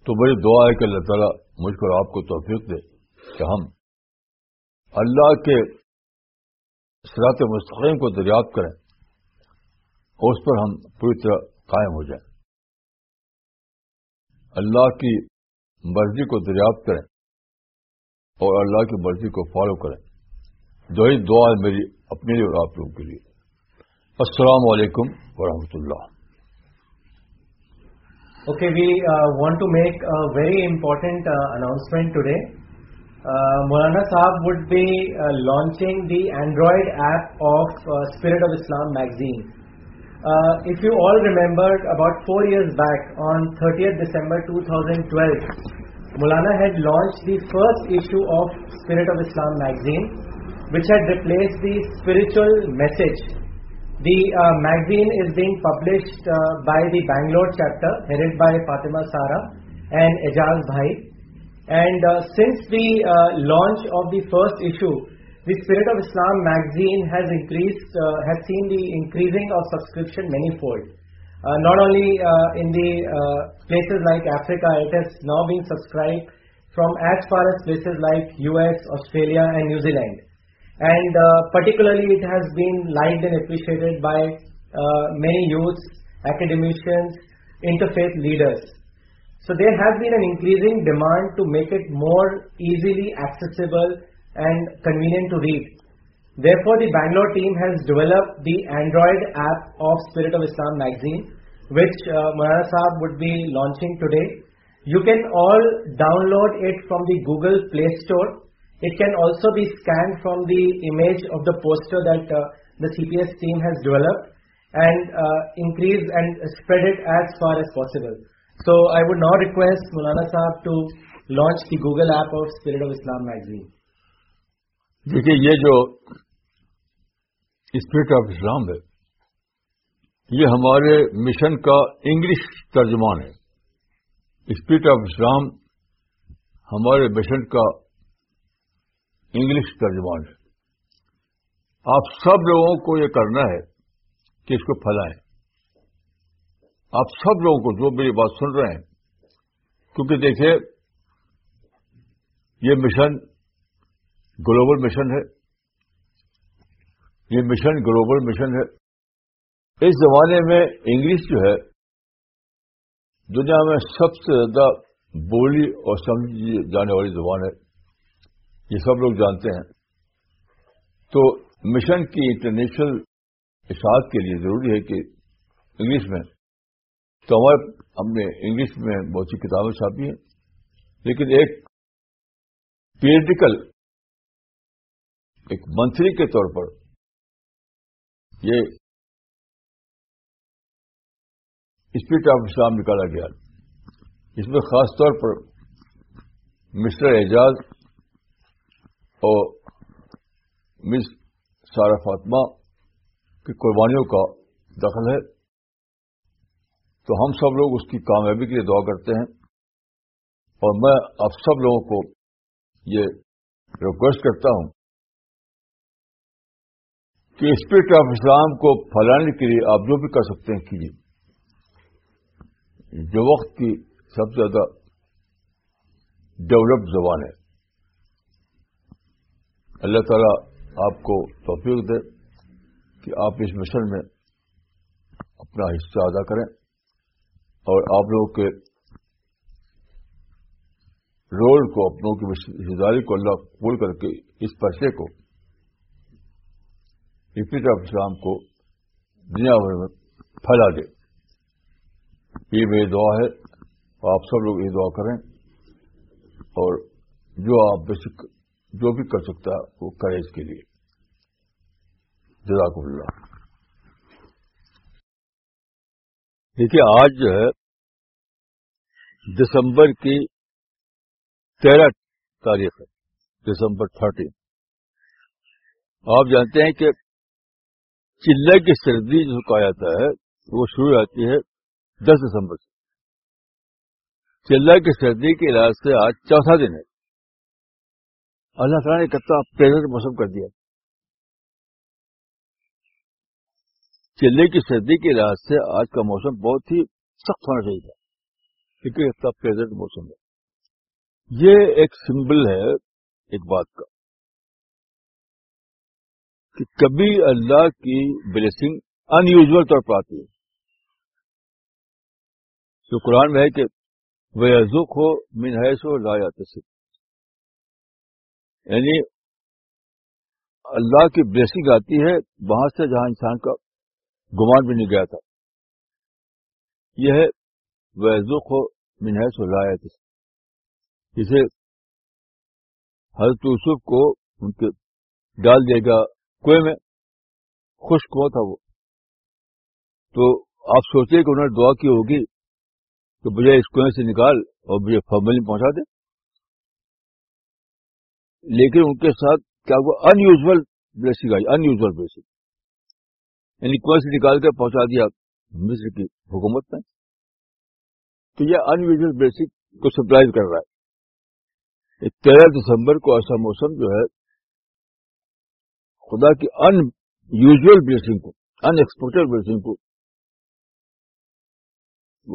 تو بڑی دعا ہے کہ اللہ تعالیٰ مجھ کو آپ کو توفیق دے کہ ہم اللہ کے سرات مستقیم کو دریافت کریں اور اس پر ہم پوری طرح قائم ہو جائیں اللہ کی مرضی کو دریافت کریں اور اللہ کی مرضی کو فالو کریں دو ہی دعا ہے میری اپنے لیے اور آپ لوگوں کے لیے السلام علیکم ورحمۃ اللہ okay very important announcement today Uh, Maulana Saab would be uh, launching the Android app of uh, Spirit of Islam magazine. If you all remember, about 4 years back, on 30th December 2012, Maulana had launched the first issue of Spirit of Islam magazine, which had replaced the Spiritual Message. The magazine is being published by the Bangalore chapter, headed by Fatima Sara and Ejaz Bhai. And uh, since the uh, launch of the first issue, the Spirit of Islam magazine has uh, seen the increasing of subscription manifold. Not only in the places like Africa, it has now been subscribed from as far as places like US, Australia and New Zealand. And particularly it has been liked and appreciated by many youths, academicians, interfaith leaders. So there has been an increasing demand to make it more easily accessible and convenient to read. Therefore, the Bangalore team has developed the Android app of Spirit of Islam magazine, which uh, Maulana Sahab would be launching today. You can all download it from the Google Play Store. It can also be scanned from the image of the poster that uh, the CPS team has developed and uh, increase and spread it as far as possible. تو I would not request مولانا صاحب to launch the Google app of spirit of Islam میج دیکھیے یہ جو spirit of اسلام ہے یہ ہمارے mission کا انگلش ترجمان ہے اسپرٹ آف اسلام ہمارے مشن کا انگلش ترجمان ہے آپ سب لوگوں کو یہ کرنا ہے کہ اس کو پھیلائیں آپ سب لوگوں کو جو میری بات سن رہے ہیں کیونکہ دیکھیں یہ مشن گلوبل مشن ہے یہ مشن گلوبل مشن ہے اس زمانے میں انگلش جو ہے دنیا میں سب سے زیادہ بولی اور سمجھی جانے والی زبان ہے یہ سب لوگ جانتے ہیں تو مشن کی انٹرنیشنل اشاعت کے لیے ضروری ہے کہ انگلش میں تو ہمارے ہم نے انگلش میں بہت سی کتابیں چھاپی ہیں لیکن ایک پیریڈیکل ایک منتری کے طور پر یہ اسپرٹ آف اسلام نکالا گیا اس میں خاص طور پر مسٹر اعجاز اور مس سارا فاطمہ کی قربانیوں کا دخل ہے تو ہم سب لوگ اس کی کامیابی کے لیے دعا کرتے ہیں اور میں اب سب لوگوں کو یہ ریکویسٹ کرتا ہوں کہ اسپرٹ آف اسلام کو پھیلانے کے لیے آپ جو بھی کر سکتے ہیں کیجیے جو وقت کی سب سے زیادہ ڈیولپڈ زبان ہے اللہ تعالیٰ آپ کو توفیق دے کہ آپ اس مشن میں اپنا حصہ ادا کریں اور آپ لوگوں کے رول کو اپنوں کی ہزاری کو اللہ قبول کر کے اس پیسے کو عفت اسلام کو دنیا بھر میں پھیلا دے یہ میری دعا ہے اور آپ سب لوگ یہ دعا کریں اور جو آپ بشک جو بھی کر سکتا ہے وہ کرے اس کے لیے جزاک اللہ دیکھیے آج جو ہے دسمبر کی تیرہ تاریخ ہے دسمبر تھرٹین آپ جانتے ہیں کہ چلے کی سردی جو کہا جاتا ہے وہ شروع ہو جاتی ہے دس دسمبر سے چلے کی سردی کے علاج سے آج چوتھا دن ہے اللہ تعالیٰ نے کتنا پیڑ موسم کر دیا چلے کی سردی کے علاج سے آج کا موسم بہت ہی سخت ہونا چاہیے تھا کیونکہ یہ ایک سمبل ہے ایک بات کا کہ کبھی اللہ کی بلیسنگ ان یوزل طور پر آتی ہے جو قرآن میں ہے کہ وہ ازوک ہو مینش ہو لایا سکھ یعنی اللہ کی بلیسنگ آتی ہے وہاں سے جہاں انسان کا گمان بھی نہیں گیا تھا یہ ہے جسے حضرت یوسف کو ان کے ڈال دے گا کنویں میں خشک ہوا تھا وہ تو آپ سوچے کہ انہوں نے دعا کی ہوگی کہ مجھے اس کنویں سے نکال اور مجھے فارملی پہنچا دے لیکن ان کے ساتھ کیا ہوا ان یوزول بلیسنگ آئی ان یوزول بلیسنگ یعنی کنویں سے نکال کر پہنچا دیا مصر کی حکومت میں تو یہ ان یوزل بیسک کو سپلائز کر رہا ہے تیرہ دسمبر کو ایسا موسم جو ہے خدا کی ان یوزل بلیسنگ کو ان ایکسپورٹڈ بلیسنگ کو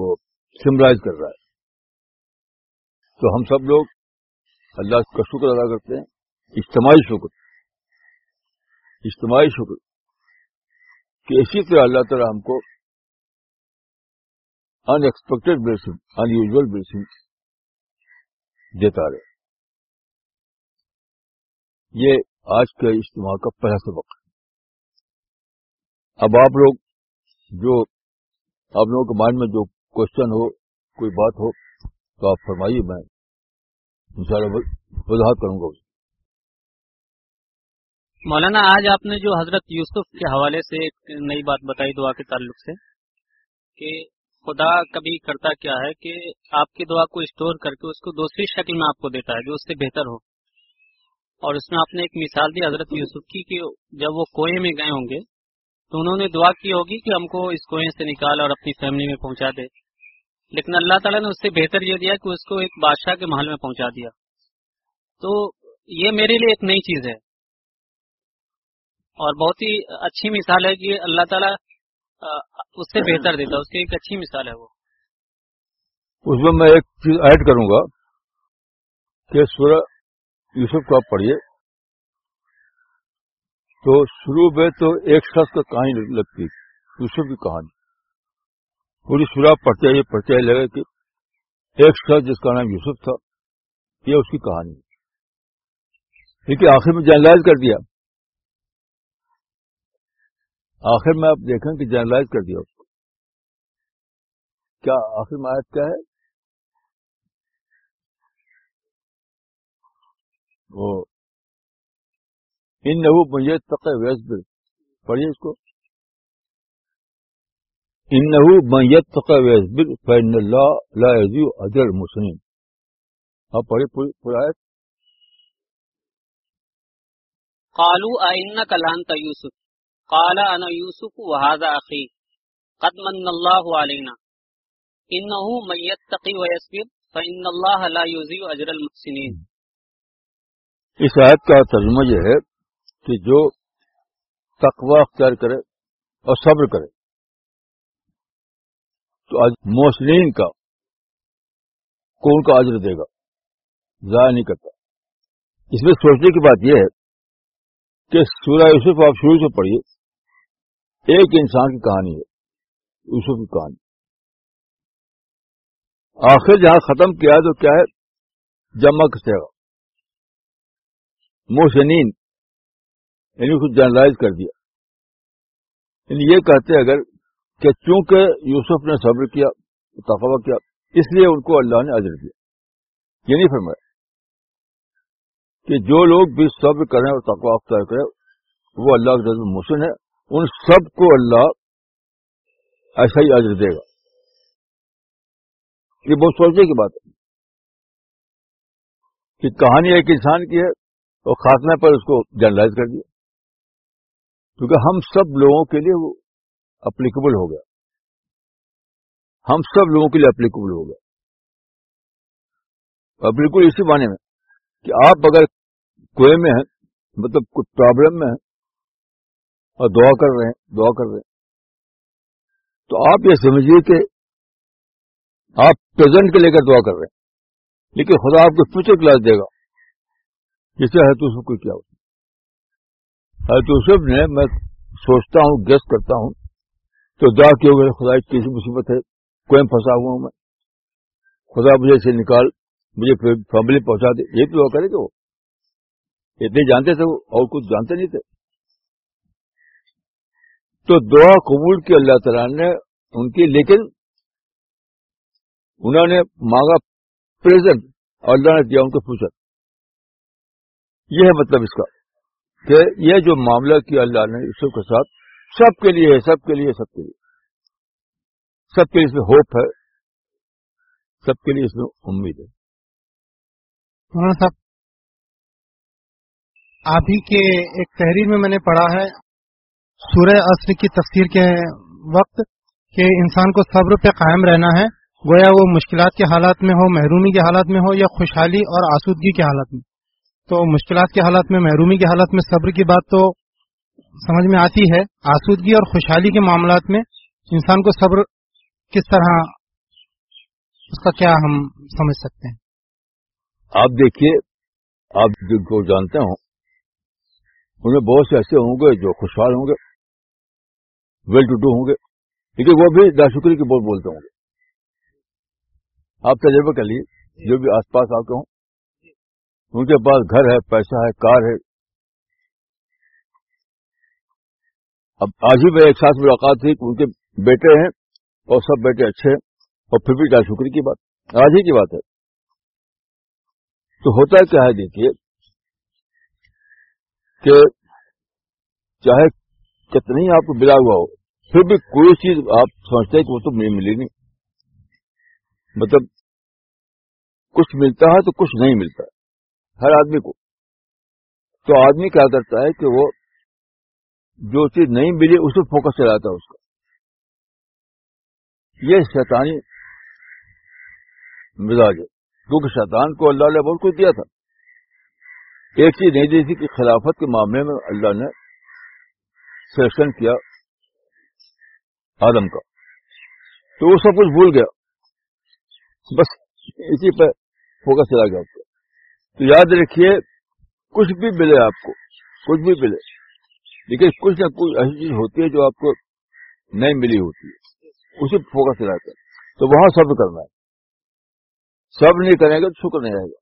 وہ سمرائز کر رہا ہے تو ہم سب لوگ اللہ کا شکر ادا کرتے ہیں اجتماعی شکر اجتماعی شکر کہ اسی طرح اللہ تعالیٰ ہم کو ان بلیسنگ ان انیوژل بلیسنگ دیتا رہے یہ آج کے اجتماع کا پہلا سبق ہے اب آپ لوگ جو آپ لوگوں کے مائنڈ میں جو کوشچن ہو کوئی بات ہو تو آپ فرمائیے میں وضاحت کروں گا مولانا آج آپ نے جو حضرت یوسف کے حوالے سے ایک نئی بات بتائی دعا کے تعلق سے کہ خدا کبھی کرتا کیا ہے کہ آپ کی دعا کو اسٹور کر کے اس کو دوسری شکل میں آپ کو دیتا ہے جو اس سے بہتر ہو اور اس میں آپ نے ایک مثال دی حضرت یوسف کی کہ جب وہ کوئیں میں گئے ہوں گے تو انہوں نے دعا کی ہوگی کہ ہم کو اس سے نکال اور اپنی فیملی میں پہنچا دے لیکن اللہ تعالیٰ نے اس سے بہتر یہ دیا کہ اس کو ایک بادشاہ کے محل میں پہنچا دیا تو یہ میرے لیے ایک نئی چیز ہے اور بہت ہی اچھی مثال ہے کہ اللہ تعالیٰ اس اس سے بہتر دیتا کی ایک اچھی مثال ہے وہ اس میں میں ایک چیز ایڈ کروں گا کہ سورہ یوسف کو آپ پڑھیے تو شروع میں تو ایک شخص کا کہانی لگتی یوسف کی کہانی پوری سورا پڑھتے ہی لگے ایک شخص جس کا نام یوسف تھا یہ اس کی کہانی ہے لیکن آخر میں جنرلائز کر دیا آخر میں آپ دیکھیں کہ جرنلائز کر دیا اس کو کیا آخر میں آیت کیا ہے وہ ان نحو مجھے تق ویسبر پڑھیے اس کو ان نحو میت تق ویسبر فین اللہ لا اجر مسلم آپ پڑھیے پوری پوری آیت قالوا انك لانت یوسف قال انا يوسف وهذا اخي قد من الله علينا انه من يتقي ويصبر فان الله لا يضيع اجر المحسنين اس آیت کا ترجمہ یہ ہے کہ جو تقوی اختیار کرے اور صبر کرے تو آج محسنین کا کون کا اجر دے گا ضائع نہیں کرتا اس میں سوچنے کی بات یہ ہے کہ سورہ یوسف آپ شروع سے پڑھیے ایک انسان کی کہانی ہے یوسف کی کہانی آخر جہاں ختم کیا تو کیا ہے جمع کرتے موسنین یعنی جرنلائز کر دیا یعنی یہ کہتے اگر کہ چونکہ یوسف نے صبر کیا تقوق کیا اس لیے ان کو اللہ نے دیا یہ نہیں فرمایا کہ جو لوگ بھی صبر کریں اور تقوا اختیار کریں وہ اللہ کے کا محسن ہے ان سب کو اللہ ایسا ہی عجر دے گا یہ بہت سوچنے کی بات ہے کہ کہانی ایک انسان کی ہے اور خاتمہ پر اس کو جرلائز کر دیا کیونکہ ہم سب لوگوں کے لیے وہ اپلیکیبل ہو گیا ہم سب لوگوں کے لیے اپلیکیبل ہو گیا بالکل اسی معنی میں کہ آپ اگر کوئے میں ہیں مطلب کچھ پرابلم میں ہیں اور دعا کر رہے ہیں دعا کر رہے ہیں تو آپ یہ سمجھیے کہ آپ پرزینٹ کے لے کر دعا کر رہے ہیں لیکن خدا آپ کو فیوچر کلاس دے گا جسے کو کیا ہوتا ہے میں سوچتا ہوں گیس کرتا ہوں تو دعا کی گئے خدا کیسی مصیبت ہے کوئی پھنسا ہوا ہوں میں خدا مجھے اسے نکال مجھے فیملی پہنچا دے یہ دعا کرے گا وہ اتنے جانتے تھے وہ اور کچھ جانتے نہیں تھے تو دعا قبول کی اللہ تعالیٰ نے ان کی لیکن انہوں نے مانگا پریزنٹ اور اللہ نے دیا ان کو فیوچر یہ ہے مطلب اس کا کہ یہ جو معاملہ کیا اللہ نے یوسف کے ساتھ سب کے لیے ہے سب کے لیے سب کے لیے سب کے لیے اس میں ہوپ ہے سب کے لیے اس میں امید ہے صاحب ابھی کے ایک تحریر میں میں نے پڑھا ہے سورہ عصر کی تفسیر کے وقت کہ انسان کو صبر پہ قائم رہنا ہے گویا وہ مشکلات کے حالات میں ہو محرومی کے حالات میں ہو یا خوشحالی اور آسودگی کے حالات میں تو مشکلات کے حالات میں محرومی کے حالات میں صبر کی بات تو سمجھ میں آتی ہے آسودگی اور خوشحالی کے معاملات میں انسان کو صبر کس طرح اس کا کیا ہم سمجھ سکتے ہیں آپ دیکھیے آپ جن کو جانتے ہوں ان میں بہت سے ایسے ہوں گے جو خوشحال ہوں گے ویل ٹو ڈو ہوں گے لیکن وہ بھی ڈا شوکری کی بہت بولتے ہوں گے آپ تجربہ کر لیے جو بھی آس پاس آتے ہوں ان کے پاس گھر ہے پیسہ ہے کار ہے اب آج ہی میں ایک ساتھ ملاقات تھی کہ ان کے بیٹے ہیں اور سب بیٹے اچھے ہیں اور پھر بھی ڈا کی بات آج ہی کی بات ہے تو ہوتا ہے کیا ہے دیکھیے کہ چاہے کتنے ہی آپ کو ملا ہوا ہو پھر بھی کوئی چیز آپ سمجھتے ہیں کہ وہ تو ملی نہیں مطلب کچھ ملتا ہے تو کچھ نہیں ملتا ہر آدمی کو تو آدمی کیا کرتا ہے کہ وہ جو چیز نہیں ملی اس پہ فوکس چلاتا ہے اس کا یہ شیطانی مزاج ہے کیونکہ شیطان کو اللہ بول کچھ دیا تھا ایک چیز نہیں تھی کہ خلافت کے معاملے میں اللہ نے سلیکشن کیا آدم کا تو وہ سب کچھ بھول گیا بس اسی پہ فوکس چلا گیا آپ کو تو یاد رکھیے کچھ بھی ملے آپ کو کچھ بھی ملے لیکن کچھ نہ کچھ ایسی چیز ہوتی ہے جو آپ کو نہیں ملی ہوتی ہے اسی پہ فوکس چلا کر تو وہاں سب کرنا ہے سب نہیں کریں گے تو شکر نہیں رہے گا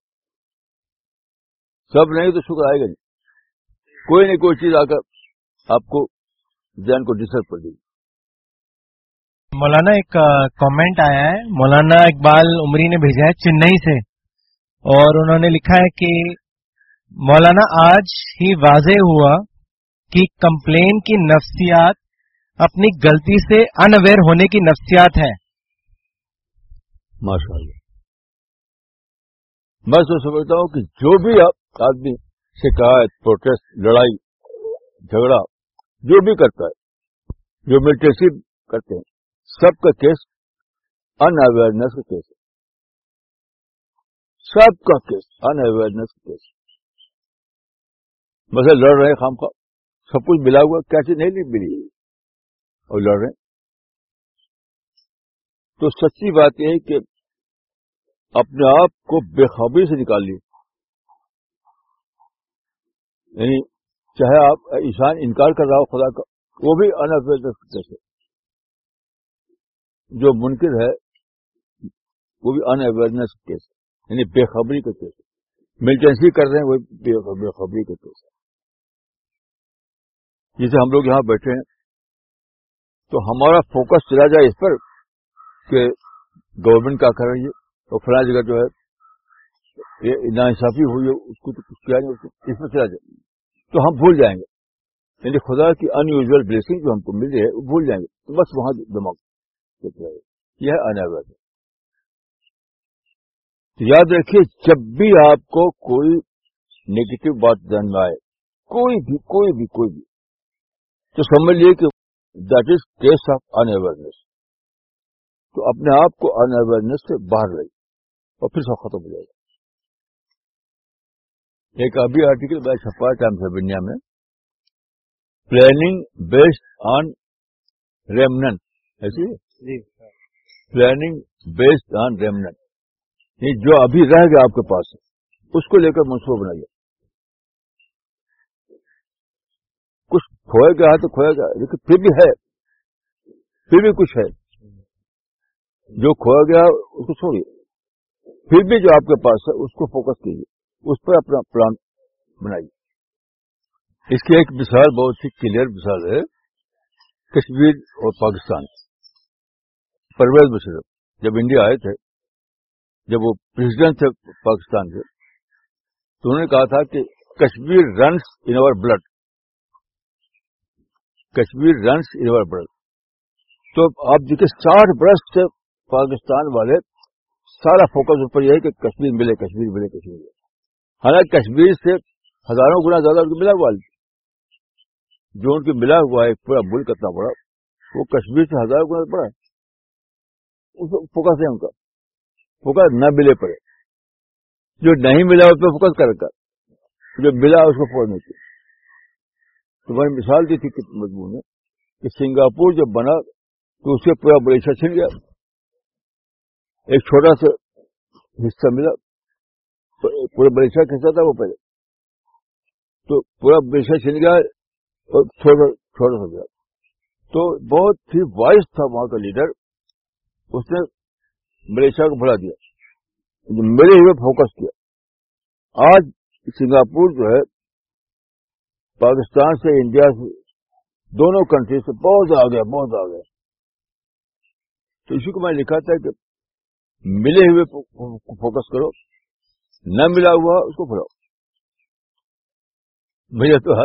سب نہیں تو شکر آئے گا جی کوئی نہ کوئی چیز آ کر آپ کو ذہن کو ڈسٹرب کر دے گی مولانا ایک کامنٹ آیا ہے مولانا اقبال عمری نے بھیجا ہے چینئی سے اور انہوں نے لکھا ہے کہ مولانا آج ہی واضح ہوا کہ کمپلین کی نفسیات اپنی غلطی سے ان اویئر ہونے کی نفسیات ہے ماشاءاللہ میں تو سمجھتا ہوں کہ جو بھی آدمی شکایت پروٹیسٹ لڑائی جھگڑا جو بھی کرتا ہے جو ملٹریسی کرتے ہیں سب کا کیس ان اویئرنیس کا کیس ہے سب کا کیس ان اویئرنیس کا کیس مسئلہ لڑ رہے ہیں خام خواہ سب کچھ ملا ہوا کیسے چیز نہیں ملی اور لڑ رہے ہیں تو سچی بات یہ ہے کہ اپنے آپ کو بے خبری سے نکال لیے یعنی چاہے آپ انسان انکار کر رہا ہو خدا کا وہ بھی انویئرنیس سے جو منکر ہے وہ بھی ان اویئرنیس کیس یعنی بے کا کیس ہے ملٹنسی کر رہے ہیں وہ بے خبری کا کیس ہے جسے ہم لوگ یہاں بیٹھے ہیں تو ہمارا فوکس چلا جائے اس پر کہ گورنمنٹ کیا کریں یہ فلاں جگہ جو ہے یہ نا انصافی ہوئی ہے اس کو تو کچھ کیا نہیں اس میں چلا جائے تو ہم بھول جائیں گے یعنی خدا کی ان یوزل بلیسنگ جو ہم کو مل رہی ہے وہ بھول جائیں گے تو بس وہاں دماغ یہ ہے تو یاد رکھیے جب بھی آپ کو کوئی نیگیٹو بات میں آئے کوئی بھی کوئی بھی کوئی بھی تو سمجھ لیے کہ that is case of in تو اپنے آپ کو ان سے باہر رہی اور پھر سب ختم ہو جائے گا ایک ابھی آرٹیکل بائی چھپا ٹائمس آف انڈیا میں پلاننگ بیسڈ آن ریمنٹ پلاننگ بیسڈ آن ریمنٹ جو ابھی رہ گیا آپ کے پاس اس کو لے کر منصوبہ بنائیے کچھ کھویا گیا تو کھویا گیا لیکن پھر بھی ہے پھر بھی کچھ ہے جو کھویا گیا اس کو چھوڑیے پھر بھی جو آپ کے پاس ہے اس کو فوکس کیجیے اس پر اپنا پلان بنائیے اس کی ایک مثال بہت ہی کلیئر مثال ہے کشمیر اور پاکستان پرویز مشرف جب انڈیا آئے تھے جب وہ پریزیڈنٹ تھے پاکستان کے تو انہوں نے کہا تھا کہ Kashmir runs in over blood Kashmir runs in over blood تو آپ دیکھیے ساٹھ برس سے پاکستان والے سارا فوکس یہ ہے کہ کشمیر ملے کشمیر ملے کشمیر ملے حالانکہ کشمیر سے ہزاروں گنا زیادہ ملا ہوا جو ان کو ملا ہوا ہے پورا ملک اتنا بڑا وہ کشمیر سے ہزاروں گنا پڑا فوکس ہے ان کا فوکس نہ ملے پڑے جو نہیں ملا اس پہ فوکس کر جو ملا اس کو فوج نہیں کیا تو میں مثال دی تھی کتنی ہے کہ سنگاپور جب بنا تو اس سے پورا بریشا چھل گیا ایک چھوٹا سا حصہ ملا پورا پورا بریشا بریشا تھا وہ پہلے تو چھن گیا اور چھوٹا چھوٹا تو بہت ہی وائس تھا وہاں کا لیڈر اس نے ملیشیا کو بڑھا دیا یعنی میرے ہی فوکس کیا آج سنگاپور جو ہے پاکستان سے انڈیا سے دونوں کنٹری سے بہت آ گیا بہت آ گیا تو اسی کو میں لکھا تھا کہ ملے ہوئے کو فوکس کرو نہ ملا ہوا اس کو پڑھاؤ مجھے تو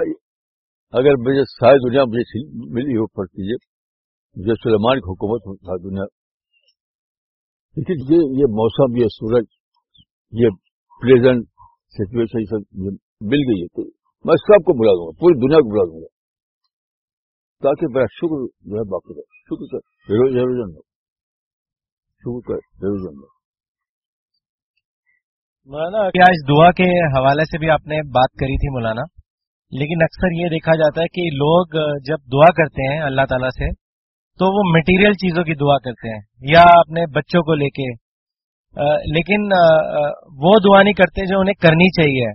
اگر مجھے ساری دنیا مجھے ملی ہو پڑھ کیجیے مجھے سلیمان کی حکومت ساری دنیا لیکن یہ موسم یہ سورج یہ پریزنٹ سچویشن سب مل گئی ہے تو میں سب کو بلا دوں گا پوری دنیا کو بلا دوں گا تاکہ میرا شکر جو ہے باقی رہے شکر سروسن مولانا ابھی آج دعا کے حوالے سے بھی آپ نے بات کری تھی مولانا لیکن اکثر یہ دیکھا جاتا ہے کہ لوگ جب دعا کرتے ہیں اللہ تعالیٰ سے تو وہ مٹیریل چیزوں کی دعا کرتے ہیں یا اپنے بچوں کو لے کے لیکن وہ دعا نہیں کرتے جو انہیں کرنی چاہیے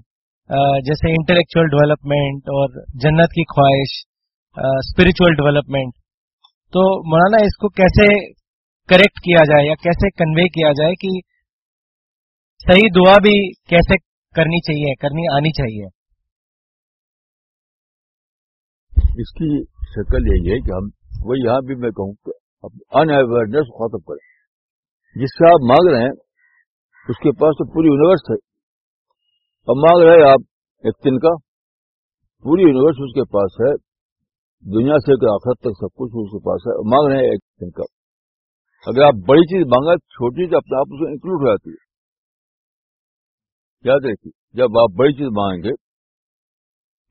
جیسے انٹلیکچل ڈیولپمنٹ اور جنت کی خواہش اسپرچل ڈیولپمنٹ تو مولانا اس کو کیسے کریکٹ کیا جائے یا کیسے کنوے کیا جائے کہ صحیح دعا بھی کیسے کرنی چاہیے کرنی آنی چاہیے اس کی شکل یہی ہے کہ ہم وہ یہاں بھی میں کہوں کہ ان اویئرنیس ختم کریں جس سے آپ مانگ رہے ہیں اس کے پاس تو پوری یونیورس ہے اب مانگ رہے آپ ایک دن کا پوری یونیورس اس کے پاس ہے دنیا سے آخر تک سب کچھ اس کے پاس ہے مانگ رہے ہیں ایک دن کا اگر آپ بڑی چیز مانگا چھوٹی چیز اپنے آپ اس میں انکلوڈ ہو جاتی ہے یاد رکھیے جب آپ بڑی چیز مانگیں گے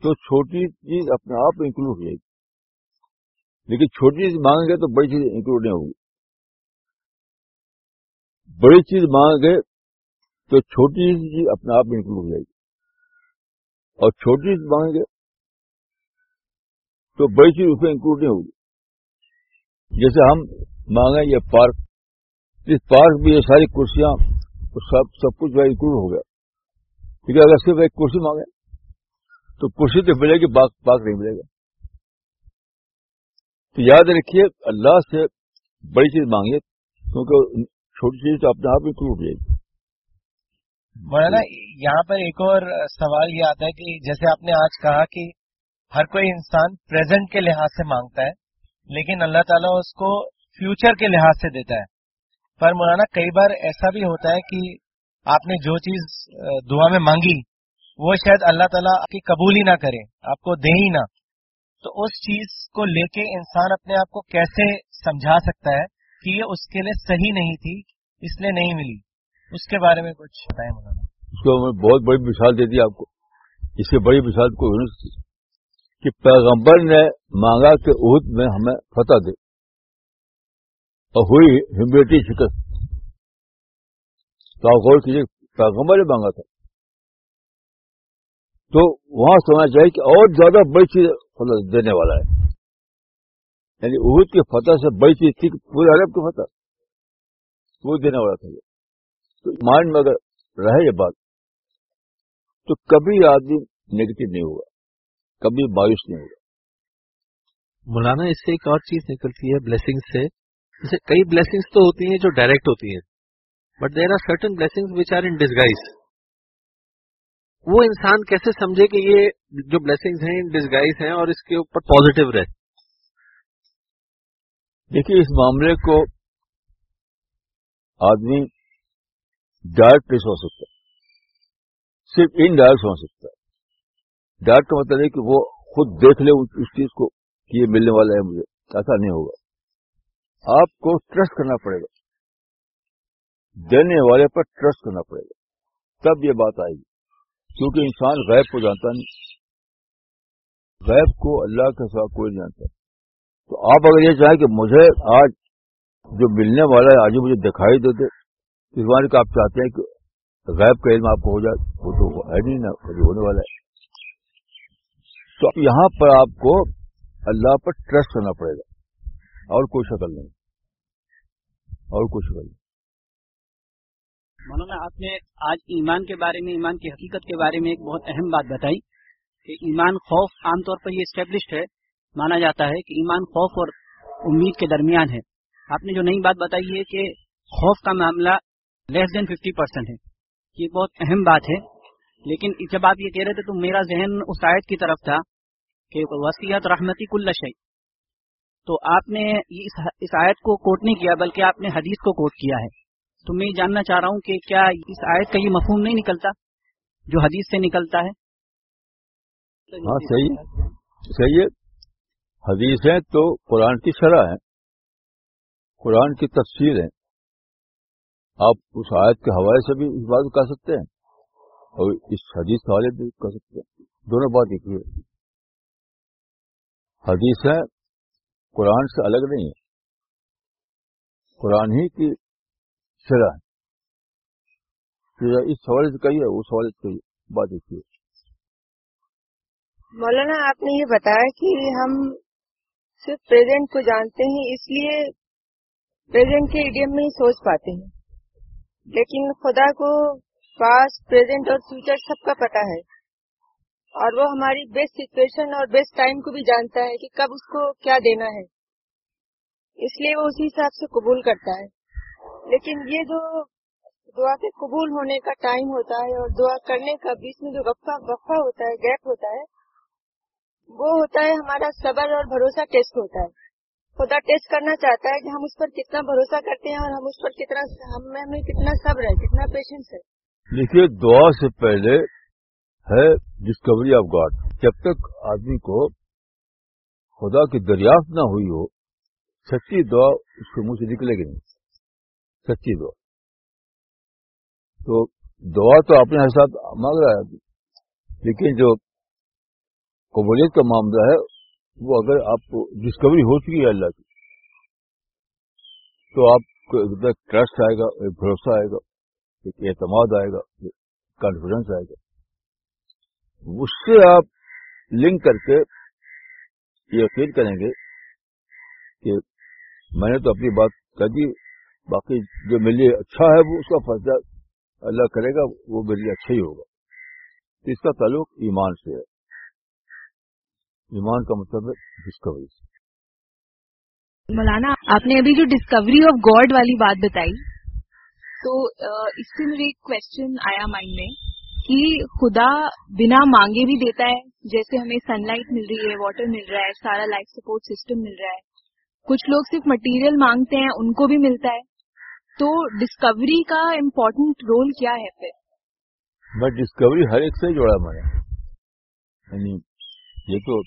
تو چھوٹی چیز اپنے آپ انکلوڈ ہو جائے گی لیکن چھوٹی چیز مانگیں گے تو بڑی چیز انکلوڈ نہیں ہوگی بڑی چیز مانگیں گے تو چھوٹی چیز اپنے آپ انکلوڈ ہو جائے گی اور چھوٹی چیز مانگیں گے تو بڑی چیز اس میں انکلوڈ نہیں ہوگی جیسے ہم مانگے یہ پارک اس پارک میں یہ ساری کرسیاں سب سب کچھ انکلوڈ ہو گیا کیونکہ اگر صرف ایک کرسی مانگے تو کرسی تو ملے گی نہیں ملے گا تو یاد رکھیے اللہ سے بڑی چیز مانگیے کیونکہ چھوٹی چیز تو اپنے آپ ہو جائے گی مولانا یہاں پر ایک اور سوال یہ آتا ہے کہ جیسے آپ نے آج کہا کہ ہر کوئی انسان پریزنٹ کے لحاظ سے مانگتا ہے لیکن اللہ تعالیٰ اس کو فیوچر کے لحاظ سے دیتا ہے پر مولانا کئی بار ایسا بھی ہوتا ہے کہ آپ نے جو چیز دعا میں مانگی وہ شاید اللہ تعالیٰ کی قبول ہی نہ کرے آپ کو دے ہی نہ تو اس چیز کو لے کے انسان اپنے آپ کو کیسے سمجھا سکتا ہے کہ یہ اس کے لیے صحیح نہیں تھی اس لیے نہیں ملی اس کے بارے میں کچھ بتائیں مولانا اس کو بہت بڑی مثال دے دی آپ کو اس سے بڑی مثال کو پیغمبر نے مانگا کہ عہد میں ہمیں فتح دے اور ہوئی شکست تو آپ غور کیجیے پیغمبر مانگا تھا تو وہاں سونا چاہیے کہ اور زیادہ بڑی چیز دینے والا ہے یعنی کی فتح سے بڑی چیز تھی پورے عرب کی فتح وہ دینے والا تھا یہ مائنڈ میں اگر رہے یہ بات تو کبھی آدمی نیگیٹو نہیں ہوا کبھی مایوس نہیں ہوا مولانا اس سے ایک اور چیز نکلتی ہے بلیسنگ سے جیسے کئی بلیسنگس تو ہوتی ہیں جو ڈائریکٹ ہوتی ہیں but there are certain blessing which are in disguise وہ انسان کیسے سمجھے کہ یہ جو بلیسنگ ہیں ڈسگائز ہیں اور اس کے اوپر پازیٹو رہے دیکھیے اس معاملے کو آدمی نہیں سو سکتا صرف ان ڈائر سو سکتا ہے کا مطلب ہے کہ وہ خود دیکھ لے اس چیز کو کہ یہ ملنے والا ہے مجھے ایسا نہیں ہوگا آپ کو ٹرسٹ کرنا پڑے گا دینے والے پر ٹرسٹ کرنا پڑے گا تب یہ بات آئے گی کیونکہ انسان غیب کو جانتا نہیں غیب کو اللہ کے ساتھ کوئی نہیں جانتا تو آپ اگر یہ چاہیں کہ مجھے آج جو ملنے والا ہے آج مجھے دکھائی دیتے اس بارے کا آپ چاہتے ہیں کہ غیب کا علم آپ کو ہو جائے وہ تو ہے نہیں ہونے والا ہے تو یہاں پر آپ کو اللہ پر ٹرسٹ کرنا پڑے گا اور کوئی شکل نہیں اور کوئی شکل نہیں مولانا آپ نے آج ایمان کے بارے میں ایمان کی حقیقت کے بارے میں ایک بہت اہم بات بتائی کہ ایمان خوف عام طور پر یہ اسٹیبلشڈ ہے مانا جاتا ہے کہ ایمان خوف اور امید کے درمیان ہے آپ نے جو نئی بات بتائی ہے کہ خوف کا معاملہ لیس دین ففٹی پرسینٹ ہے یہ بہت اہم بات ہے لیکن جب آپ یہ کہہ رہے تھے تو میرا ذہن اس آیت کی طرف تھا کہ وسیعت رحمتی کل لشی تو آپ نے اس آیت کو کوٹ نہیں کیا بلکہ آپ نے حدیث کو کوٹ کیا ہے تو میں جاننا چاہ رہا ہوں کہ کیا اس آیت کا یہ مفہوم نہیں نکلتا جو حدیث سے نکلتا ہے ہاں صحیح صحیح ہے تو قرآن کی شرح ہے قرآن کی تفصیل ہے آپ اس آیت کے حوالے سے بھی اس بات کہہ سکتے ہیں اور اس حدیث کے حوالے بھی کہہ سکتے ہیں دونوں بات ایک حدیث ہے قرآن سے الگ نہیں ہے قرآن ہی کی شرح ہے اس سوال سے سے کہی ہے سوال بات مولانا آپ نے یہ بتایا کہ ہم صرف پریزنٹ کو جانتے ہیں اس لیے پریزنٹ کے ایڈیم میں ہی سوچ پاتے ہیں لیکن خدا کو پاس پریزنٹ اور فیوچر سب کا پتا ہے اور وہ ہماری بیسٹ سچویشن اور بیسٹ ٹائم کو بھی جانتا ہے کہ کب اس کو کیا دینا ہے اس لیے وہ اسی حساب سے قبول کرتا ہے لیکن یہ جو دعا کے قبول ہونے کا ٹائم ہوتا ہے اور دعا کرنے کا بیچ میں جو ہوتا ہے گیپ ہوتا ہے وہ ہوتا ہے ہمارا صبر اور بھروسہ ٹیسٹ ہوتا ہے خدا ٹیسٹ کرنا چاہتا ہے کہ ہم اس پر کتنا بھروسہ کرتے ہیں اور ہم اس پر کتنا ہمیں کتنا صبر ہے کتنا پیشنس ہے دیکھیے دعا سے پہلے ہے ڈسکوری آف گاڈ جب تک آدمی کو خدا کی دریافت نہ ہوئی ہو سچی دعا اس کے منہ سے نکلے گی نہیں سچی دعا تو دعا تو اپنے حساب ساتھ مانگ رہا ہے لیکن جو قبولیت کا معاملہ ہے وہ اگر آپ کو ڈسکوری ہو چکی ہے اللہ کی تو آپ کو ایک ٹرسٹ آئے گا ایک بھروسہ آئے گا ایک اعتماد آئے گا کانفیڈنس آئے گا اس سے آپ لنک کر کے یہ یقین کریں گے کہ میں نے تو اپنی بات کر دی باقی جو میرے لیے اچھا ہے وہ اس کا فائدہ اللہ کرے گا وہ میرے لیے اچھا ہی ہوگا تو اس کا تعلق ایمان سے ہے ایمان کا مطلب ہے ڈسکوری سے مولانا آپ نے ابھی جو ڈسکوری آف گاڈ والی بات بتائی تو اس سے میرے میں کہ خدا بنا مانگے بھی دیتا ہے جیسے ہمیں سن لائٹ مل رہی ہے واٹر مل رہا ہے سارا لائف سپورٹ سسٹم مل رہا ہے کچھ لوگ صرف مٹیریل مانگتے ہیں ان کو بھی ملتا ہے تو ڈسکوری کا امپورٹنٹ رول کیا ہے پھر میں ڈسکوری ہر ایک سے جوڑا ہمارا یعنی یہ تو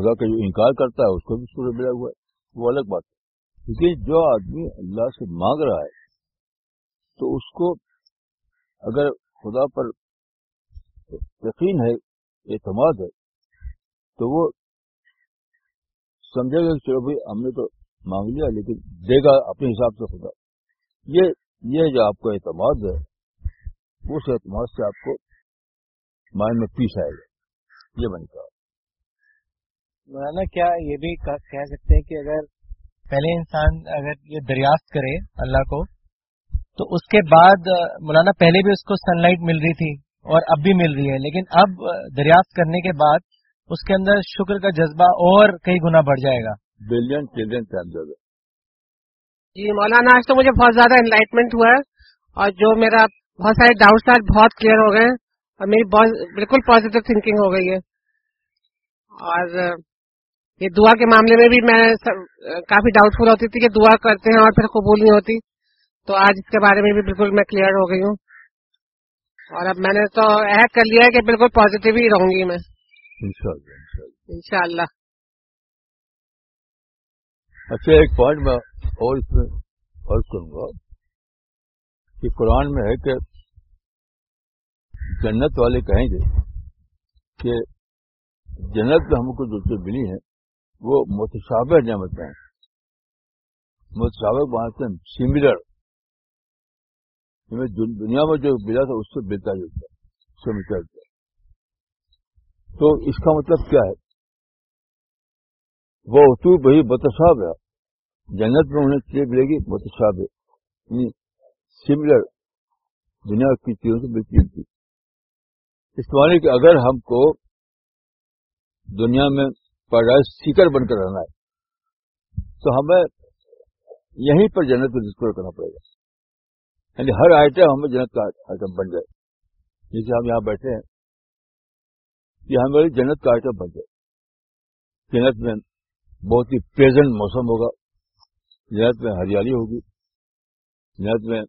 خدا کا جو انکار کرتا ہے اس کو بھی سورج ملا ہوا ہے وہ الگ بات ہے کیونکہ جو آدمی اللہ سے مانگ رہا ہے تو اس کو اگر خدا پر یقین ہے اعتماد ہے تو وہ سمجھے گا کہ چلو بھائی ہم نے تو مانگ لیا لیکن دے گا اپنے حساب سے خدا یہ یہ جو آپ کا اعتماد ہے اس اعتماد سے آپ کو مائنڈ میں پیس آئے گا یہ نے کہا مولانا کیا یہ بھی کہہ سکتے ہیں کہ اگر پہلے انسان اگر یہ دریافت کرے اللہ کو تو اس کے بعد مولانا پہلے بھی اس کو سن لائٹ مل رہی تھی اور اب بھی مل رہی ہے لیکن اب دریافت کرنے کے بعد اس کے اندر شکر کا جذبہ اور کئی گنا بڑھ جائے گا بلین جی مولانا آج تو مجھے بہت زیادہ انلائٹمنٹ ہوا ہے اور جو میرا بہت سارے ڈاؤٹ بہت کلیئر ہو گئے ہیں اور میری بہت بالکل پازیٹو تھنکنگ ہو گئی ہے اور یہ دعا کے معاملے میں بھی میں کافی ڈاؤٹ فل ہوتی تھی کہ دعا کرتے ہیں اور پھر قبول نہیں ہوتی تو آج اس کے بارے میں بھی بالکل میں کلیئر ہو گئی ہوں اور اب میں نے تو عہد کر لیا ہے کہ بالکل پازیٹو ہی رہوں گی میں اللہ اچھا ایک پوائنٹ میں اور اس میں اور کروں گا کہ قرآن میں ہے کہ جنت والے کہیں گے کہ جنت ہم کو جو چیز ملی ہے وہ متشابہ نعمت ہیں متشابہ وہاں سے سملر دنیا میں جو ملا تھا اسے بلتا جیتا ہے سو میٹر تو اس کا مطلب کیا ہے وہ تو بھائی بتشاب ہے جنت میں انہیں چیز ملے گی بتشاب ہے سملر یعنی دنیا کی چیزوں سے ملتی اس معنی کہ اگر ہم کو دنیا میں پیدائش سیکر بن کر رہنا ہے تو ہمیں یہیں پر جنت کو ڈسکور کرنا پڑے گا یعنی ہر آئٹم ہمیں جنت کا آئٹم بن جائے جیسے ہم یہاں بیٹھے ہیں یہ ہماری جنت کا آئٹم بن جائے جنت میں بہت ہی پریزنٹ موسم ہوگا جنت میں ہریالی ہوگی جنت میں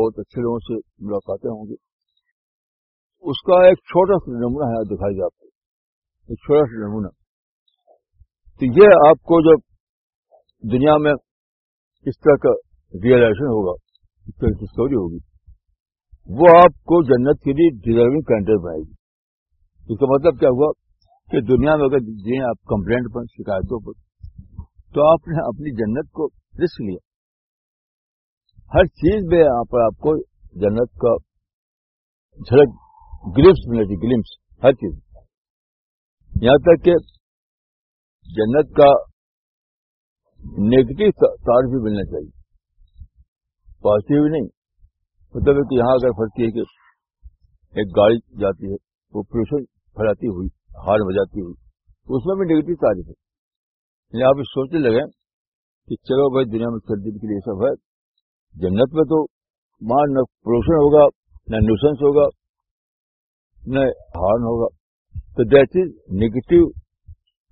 بہت اچھے لوگوں سے ملاقاتیں ہوں گی اس کا ایک چھوٹا سا نمونہ ہے دکھائی گیا آپ کو ایک چھوٹا سا نمونہ تو یہ آپ کو جب دنیا میں اس طرح کا ریئلائزیشن ہوگا ہوگی وہ آپ کو جنت کے لیے ڈیزرونگ کینڈیڈیٹ بنائے گی اس کا مطلب کیا ہوا کہ دنیا میں اگر جی آپ کمپلینٹ پر شکایتوں پر تو آپ نے اپنی جنت کو رسک لیا ہر چیز میں آپ کو جنت کا جھلک گلپس ملے گی گلمس ہر چیز یہاں تک کہ جنت کا نیگیٹو تار بھی ملنا چاہیے پازیٹیو نہیں مطلب کہ یہاں اگر پھلتی ہے کہ ایک گاڑی جاتی ہے وہ پولوشن ہارن بجاتی ہوئی اس میں بھی نیگیٹو تعریف ہے یعنی آپ سوچنے لگے کہ چلو بھائی دنیا میں دن کے لیے سب ہے جنت میں تو وہاں نہ پولوشن ہوگا نہ نیوسنس ہوگا نہ ہارن ہوگا تو that is negative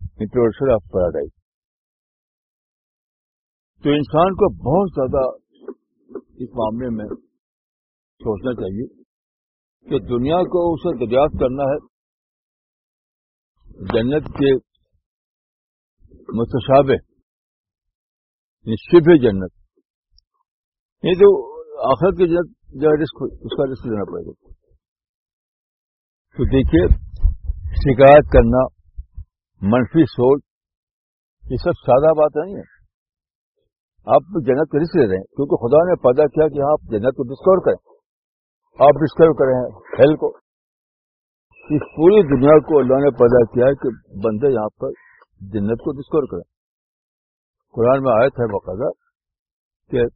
introduction of paradise تو انسان کو بہت زیادہ اس معاملے میں سوچنا چاہیے کہ دنیا کو اسے دریافت کرنا ہے جنت کے متشابے نشب جنت یہ جو آخر جو رسک اس کا رسک دینا پڑے گا تو دیکھیے شکایت کرنا منفی سوچ یہ سب سادہ بات نہیں ہے آپ جنت کو رسک لے رہے ہیں کیونکہ خدا نے پیدا کیا کہ آپ جنت کو ڈسکور کریں آپ ڈسکور کریں ہیل کو اس پوری دنیا کو اللہ نے پیدا کیا کہ بندے یہاں پر جنت کو ڈسکور کریں قرآن میں آیت ہے باقاعدہ کہ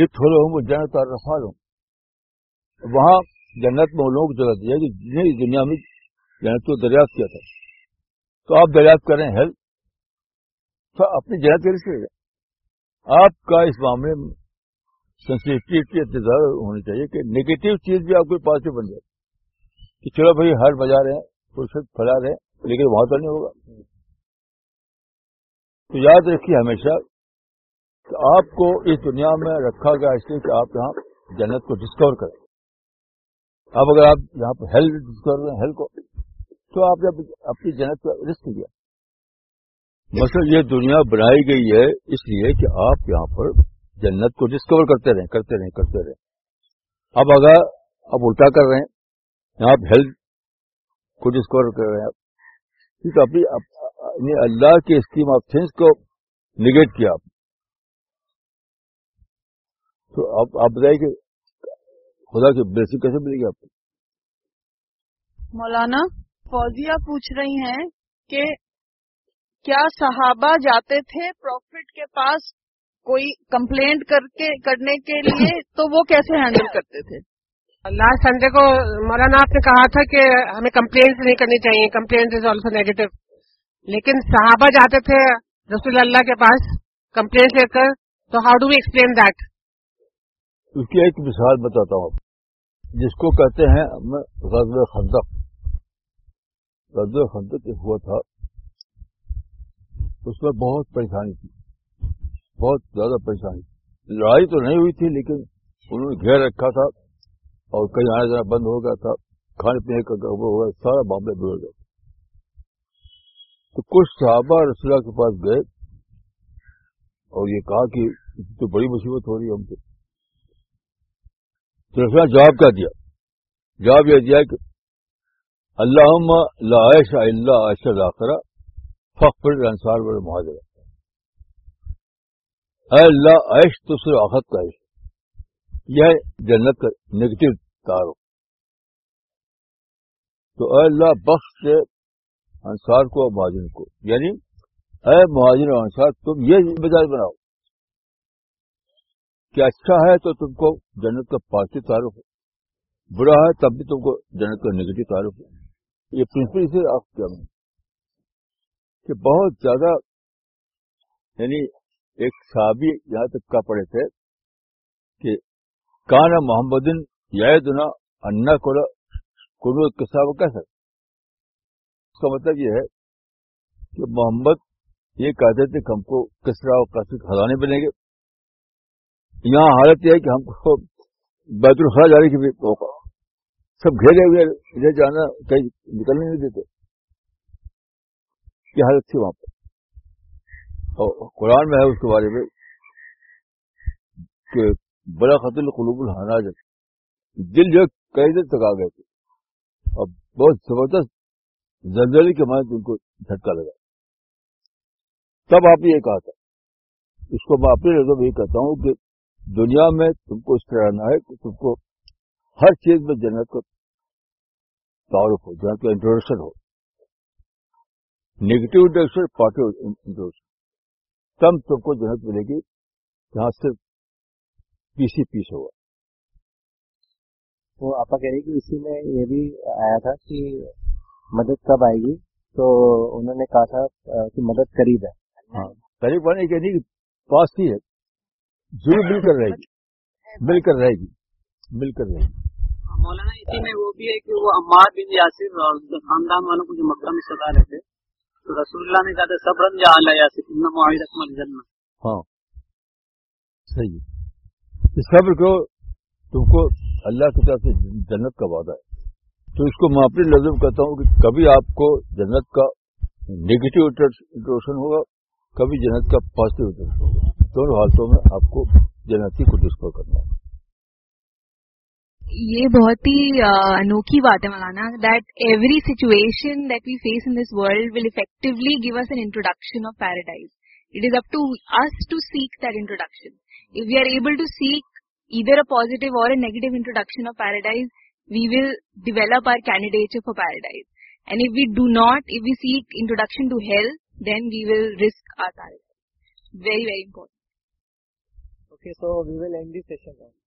یہ تھوڑے ہوں وہ جنت اور رفال ہوں وہاں جنت میں لوگوں کو جگہ دیا کہ جنہیں دنیا میں جنت کو دریافت کیا تھا تو آپ دریافت کریں ہیل تو اپنی جنت کے رسک لے جائیں آپ کا اس معاملے میں ہونی چاہیے کہ نگیٹو چیز بھی آپ کے پاس سے بن جائے کہ چلو بھائی ہر بجا رہے ہیں فرصت پھیلا رہے ہیں لیکن وہاں تو نہیں ہوگا تو یاد رکھیے ہمیشہ کہ آپ کو اس دنیا میں رکھا گیا اس لیے کہ آپ یہاں جنت کو ڈسکور کریں اب اگر آپ یہاں پہ ہیلتھ ڈسکور کریں ہیلتھ کو تو آپ نے اپنی جنت کا رسک لیا مثلا یہ دنیا بنائی گئی ہے اس لیے کہ آپ یہاں پر جنت کو ڈسکور کرتے رہیں کرتے رہیں کرتے رہیں اب اگر آپ الٹا کر رہے ہیں ہیں آپ ہیلتھ کو ڈسکور کر رہے یعنی اللہ کی اسکیم آف تھنگس کو نگیٹ کیا آپ تو آپ آپ بتائیے کہ خدا کی بیسک کیسے ملے گی آپ کو مولانا فوزیا پوچھ رہی ہیں کہ کیا صحابہ جاتے تھے پروفٹ کے پاس کوئی کمپلینٹ کر کے کرنے کے لیے تو وہ کیسے ہینڈل کرتے تھے لاسٹ سنڈے کو مولانا آپ نے کہا تھا کہ ہمیں کمپلینٹ نہیں کرنی چاہیے کمپلینٹ از آلسو نیگیٹو لیکن صحابہ جاتے تھے رسول اللہ کے پاس کمپلینٹ لے کر تو how do we explain that اس کی ایک مثال بتاتا ہوں جس کو کہتے ہیں غزب خندق غزب خندق ہوا تھا اس میں بہت پریشانی تھی بہت زیادہ پریشانی لڑائی تو نہیں ہوئی تھی لیکن انہوں نے گھیر رکھا تھا اور کہیں آنا جانا بند ہو گیا تھا کھانے پینے کا ہو گیا سارا معاملہ بگڑ گیا تو کچھ صحابہ رسول کے پاس گئے اور یہ کہا کہ تو بڑی مصیبت ہو رہی ہے ہم کو جواب کیا دیا جواب یہ دیا کہ اللہ لا عائشہ اللہ عائشہ ذاترا فخر انصار بڑے مہاجر اے اللہ عیش تو صرف آخت کا عیش یہ جنت کا نگیٹو تار تو اے اللہ بخش سے انسار کو مہاجر کو یعنی اے مہاجر و انسار تم یہ مزاج بناؤ کہ اچھا ہے تو تم کو جنت کا پازیٹو تعارف ہے برا ہے تب بھی تم کو جنت کا نگیٹو تعارف ہے یہ پرنسپل سے آپ کیا کہ بہت زیادہ یعنی ایک صحابی یہاں تک کا پڑے تھے کہ کانا محمد یادنا انا صاحب کنو سر اس کا مطلب یہ ہے کہ محمد یہ کہتے تھے کہ ہم کو کسرا اور کثرت خزانے بنے گے یہاں حالت یہ ہے کہ ہم کو بیت الخلا جانے بھی موقع سب گھیرے ہوئے ادھر جانا کہیں نکلنے نہیں دیتے کی حالت تھی وہاں پر اور قرآن میں ہے اس کے بارے میں کہ بڑا قتل قلوب الحانا جب دل جو کئی دیر تک آ گئے تھے اور بہت زبردست زلزلے کے ان کو جھٹکا لگا تب آپ نے یہ کہا تھا اس کو میں اپنے نظر میں یہ کہتا ہوں کہ دنیا میں تم کو اس طرح نہ ہے کہ تم کو ہر چیز میں جنت کا تعارف ہو جنت کا انٹروڈکشن ہو نیگیٹو دوست پازیٹو دوست تب تم کو جنت ملے گی جہاں صرف پیس ہی پیس ہوا وہ آپ کہہ رہے کہ اسی میں یہ بھی آیا تھا کہ مدد کب آئے گی تو انہوں نے کہا تھا کہ مدد قریب ہے ہاں، قریب پاس ہی ہے ضرور مل کر رہے گی مل کر رہے گی مل کر رہے گی ہاں، مولانا اسی میں وہ بھی ہے کہ وہ بن یاسر اور خاندان والوں کو جو مکہ میں سزا رہے تھے رسول اللہ نے کہا تھا ہاں صحیح اس خبر کو تم کو اللہ کی طرف سے جنت کا وعدہ ہے تو اس کو میں اپنی نظر کہتا ہوں کہ کبھی آپ کو جنت کا انٹروشن ہوگا کبھی جنت کا انٹروشن ہوگا دونوں حالتوں میں آپ کو جنتی کو ڈسکور کرنا ہے یہ بہت ہی انوکھی بات ہے مولانا that every situation that we face in this world will effectively give us an introduction of paradise it is up to us to seek that introduction if we are able to seek either a positive or a negative introduction of paradise we will develop our candidate for paradise and if we do not if we seek introduction to health then we will risk our paradise very very important so we will and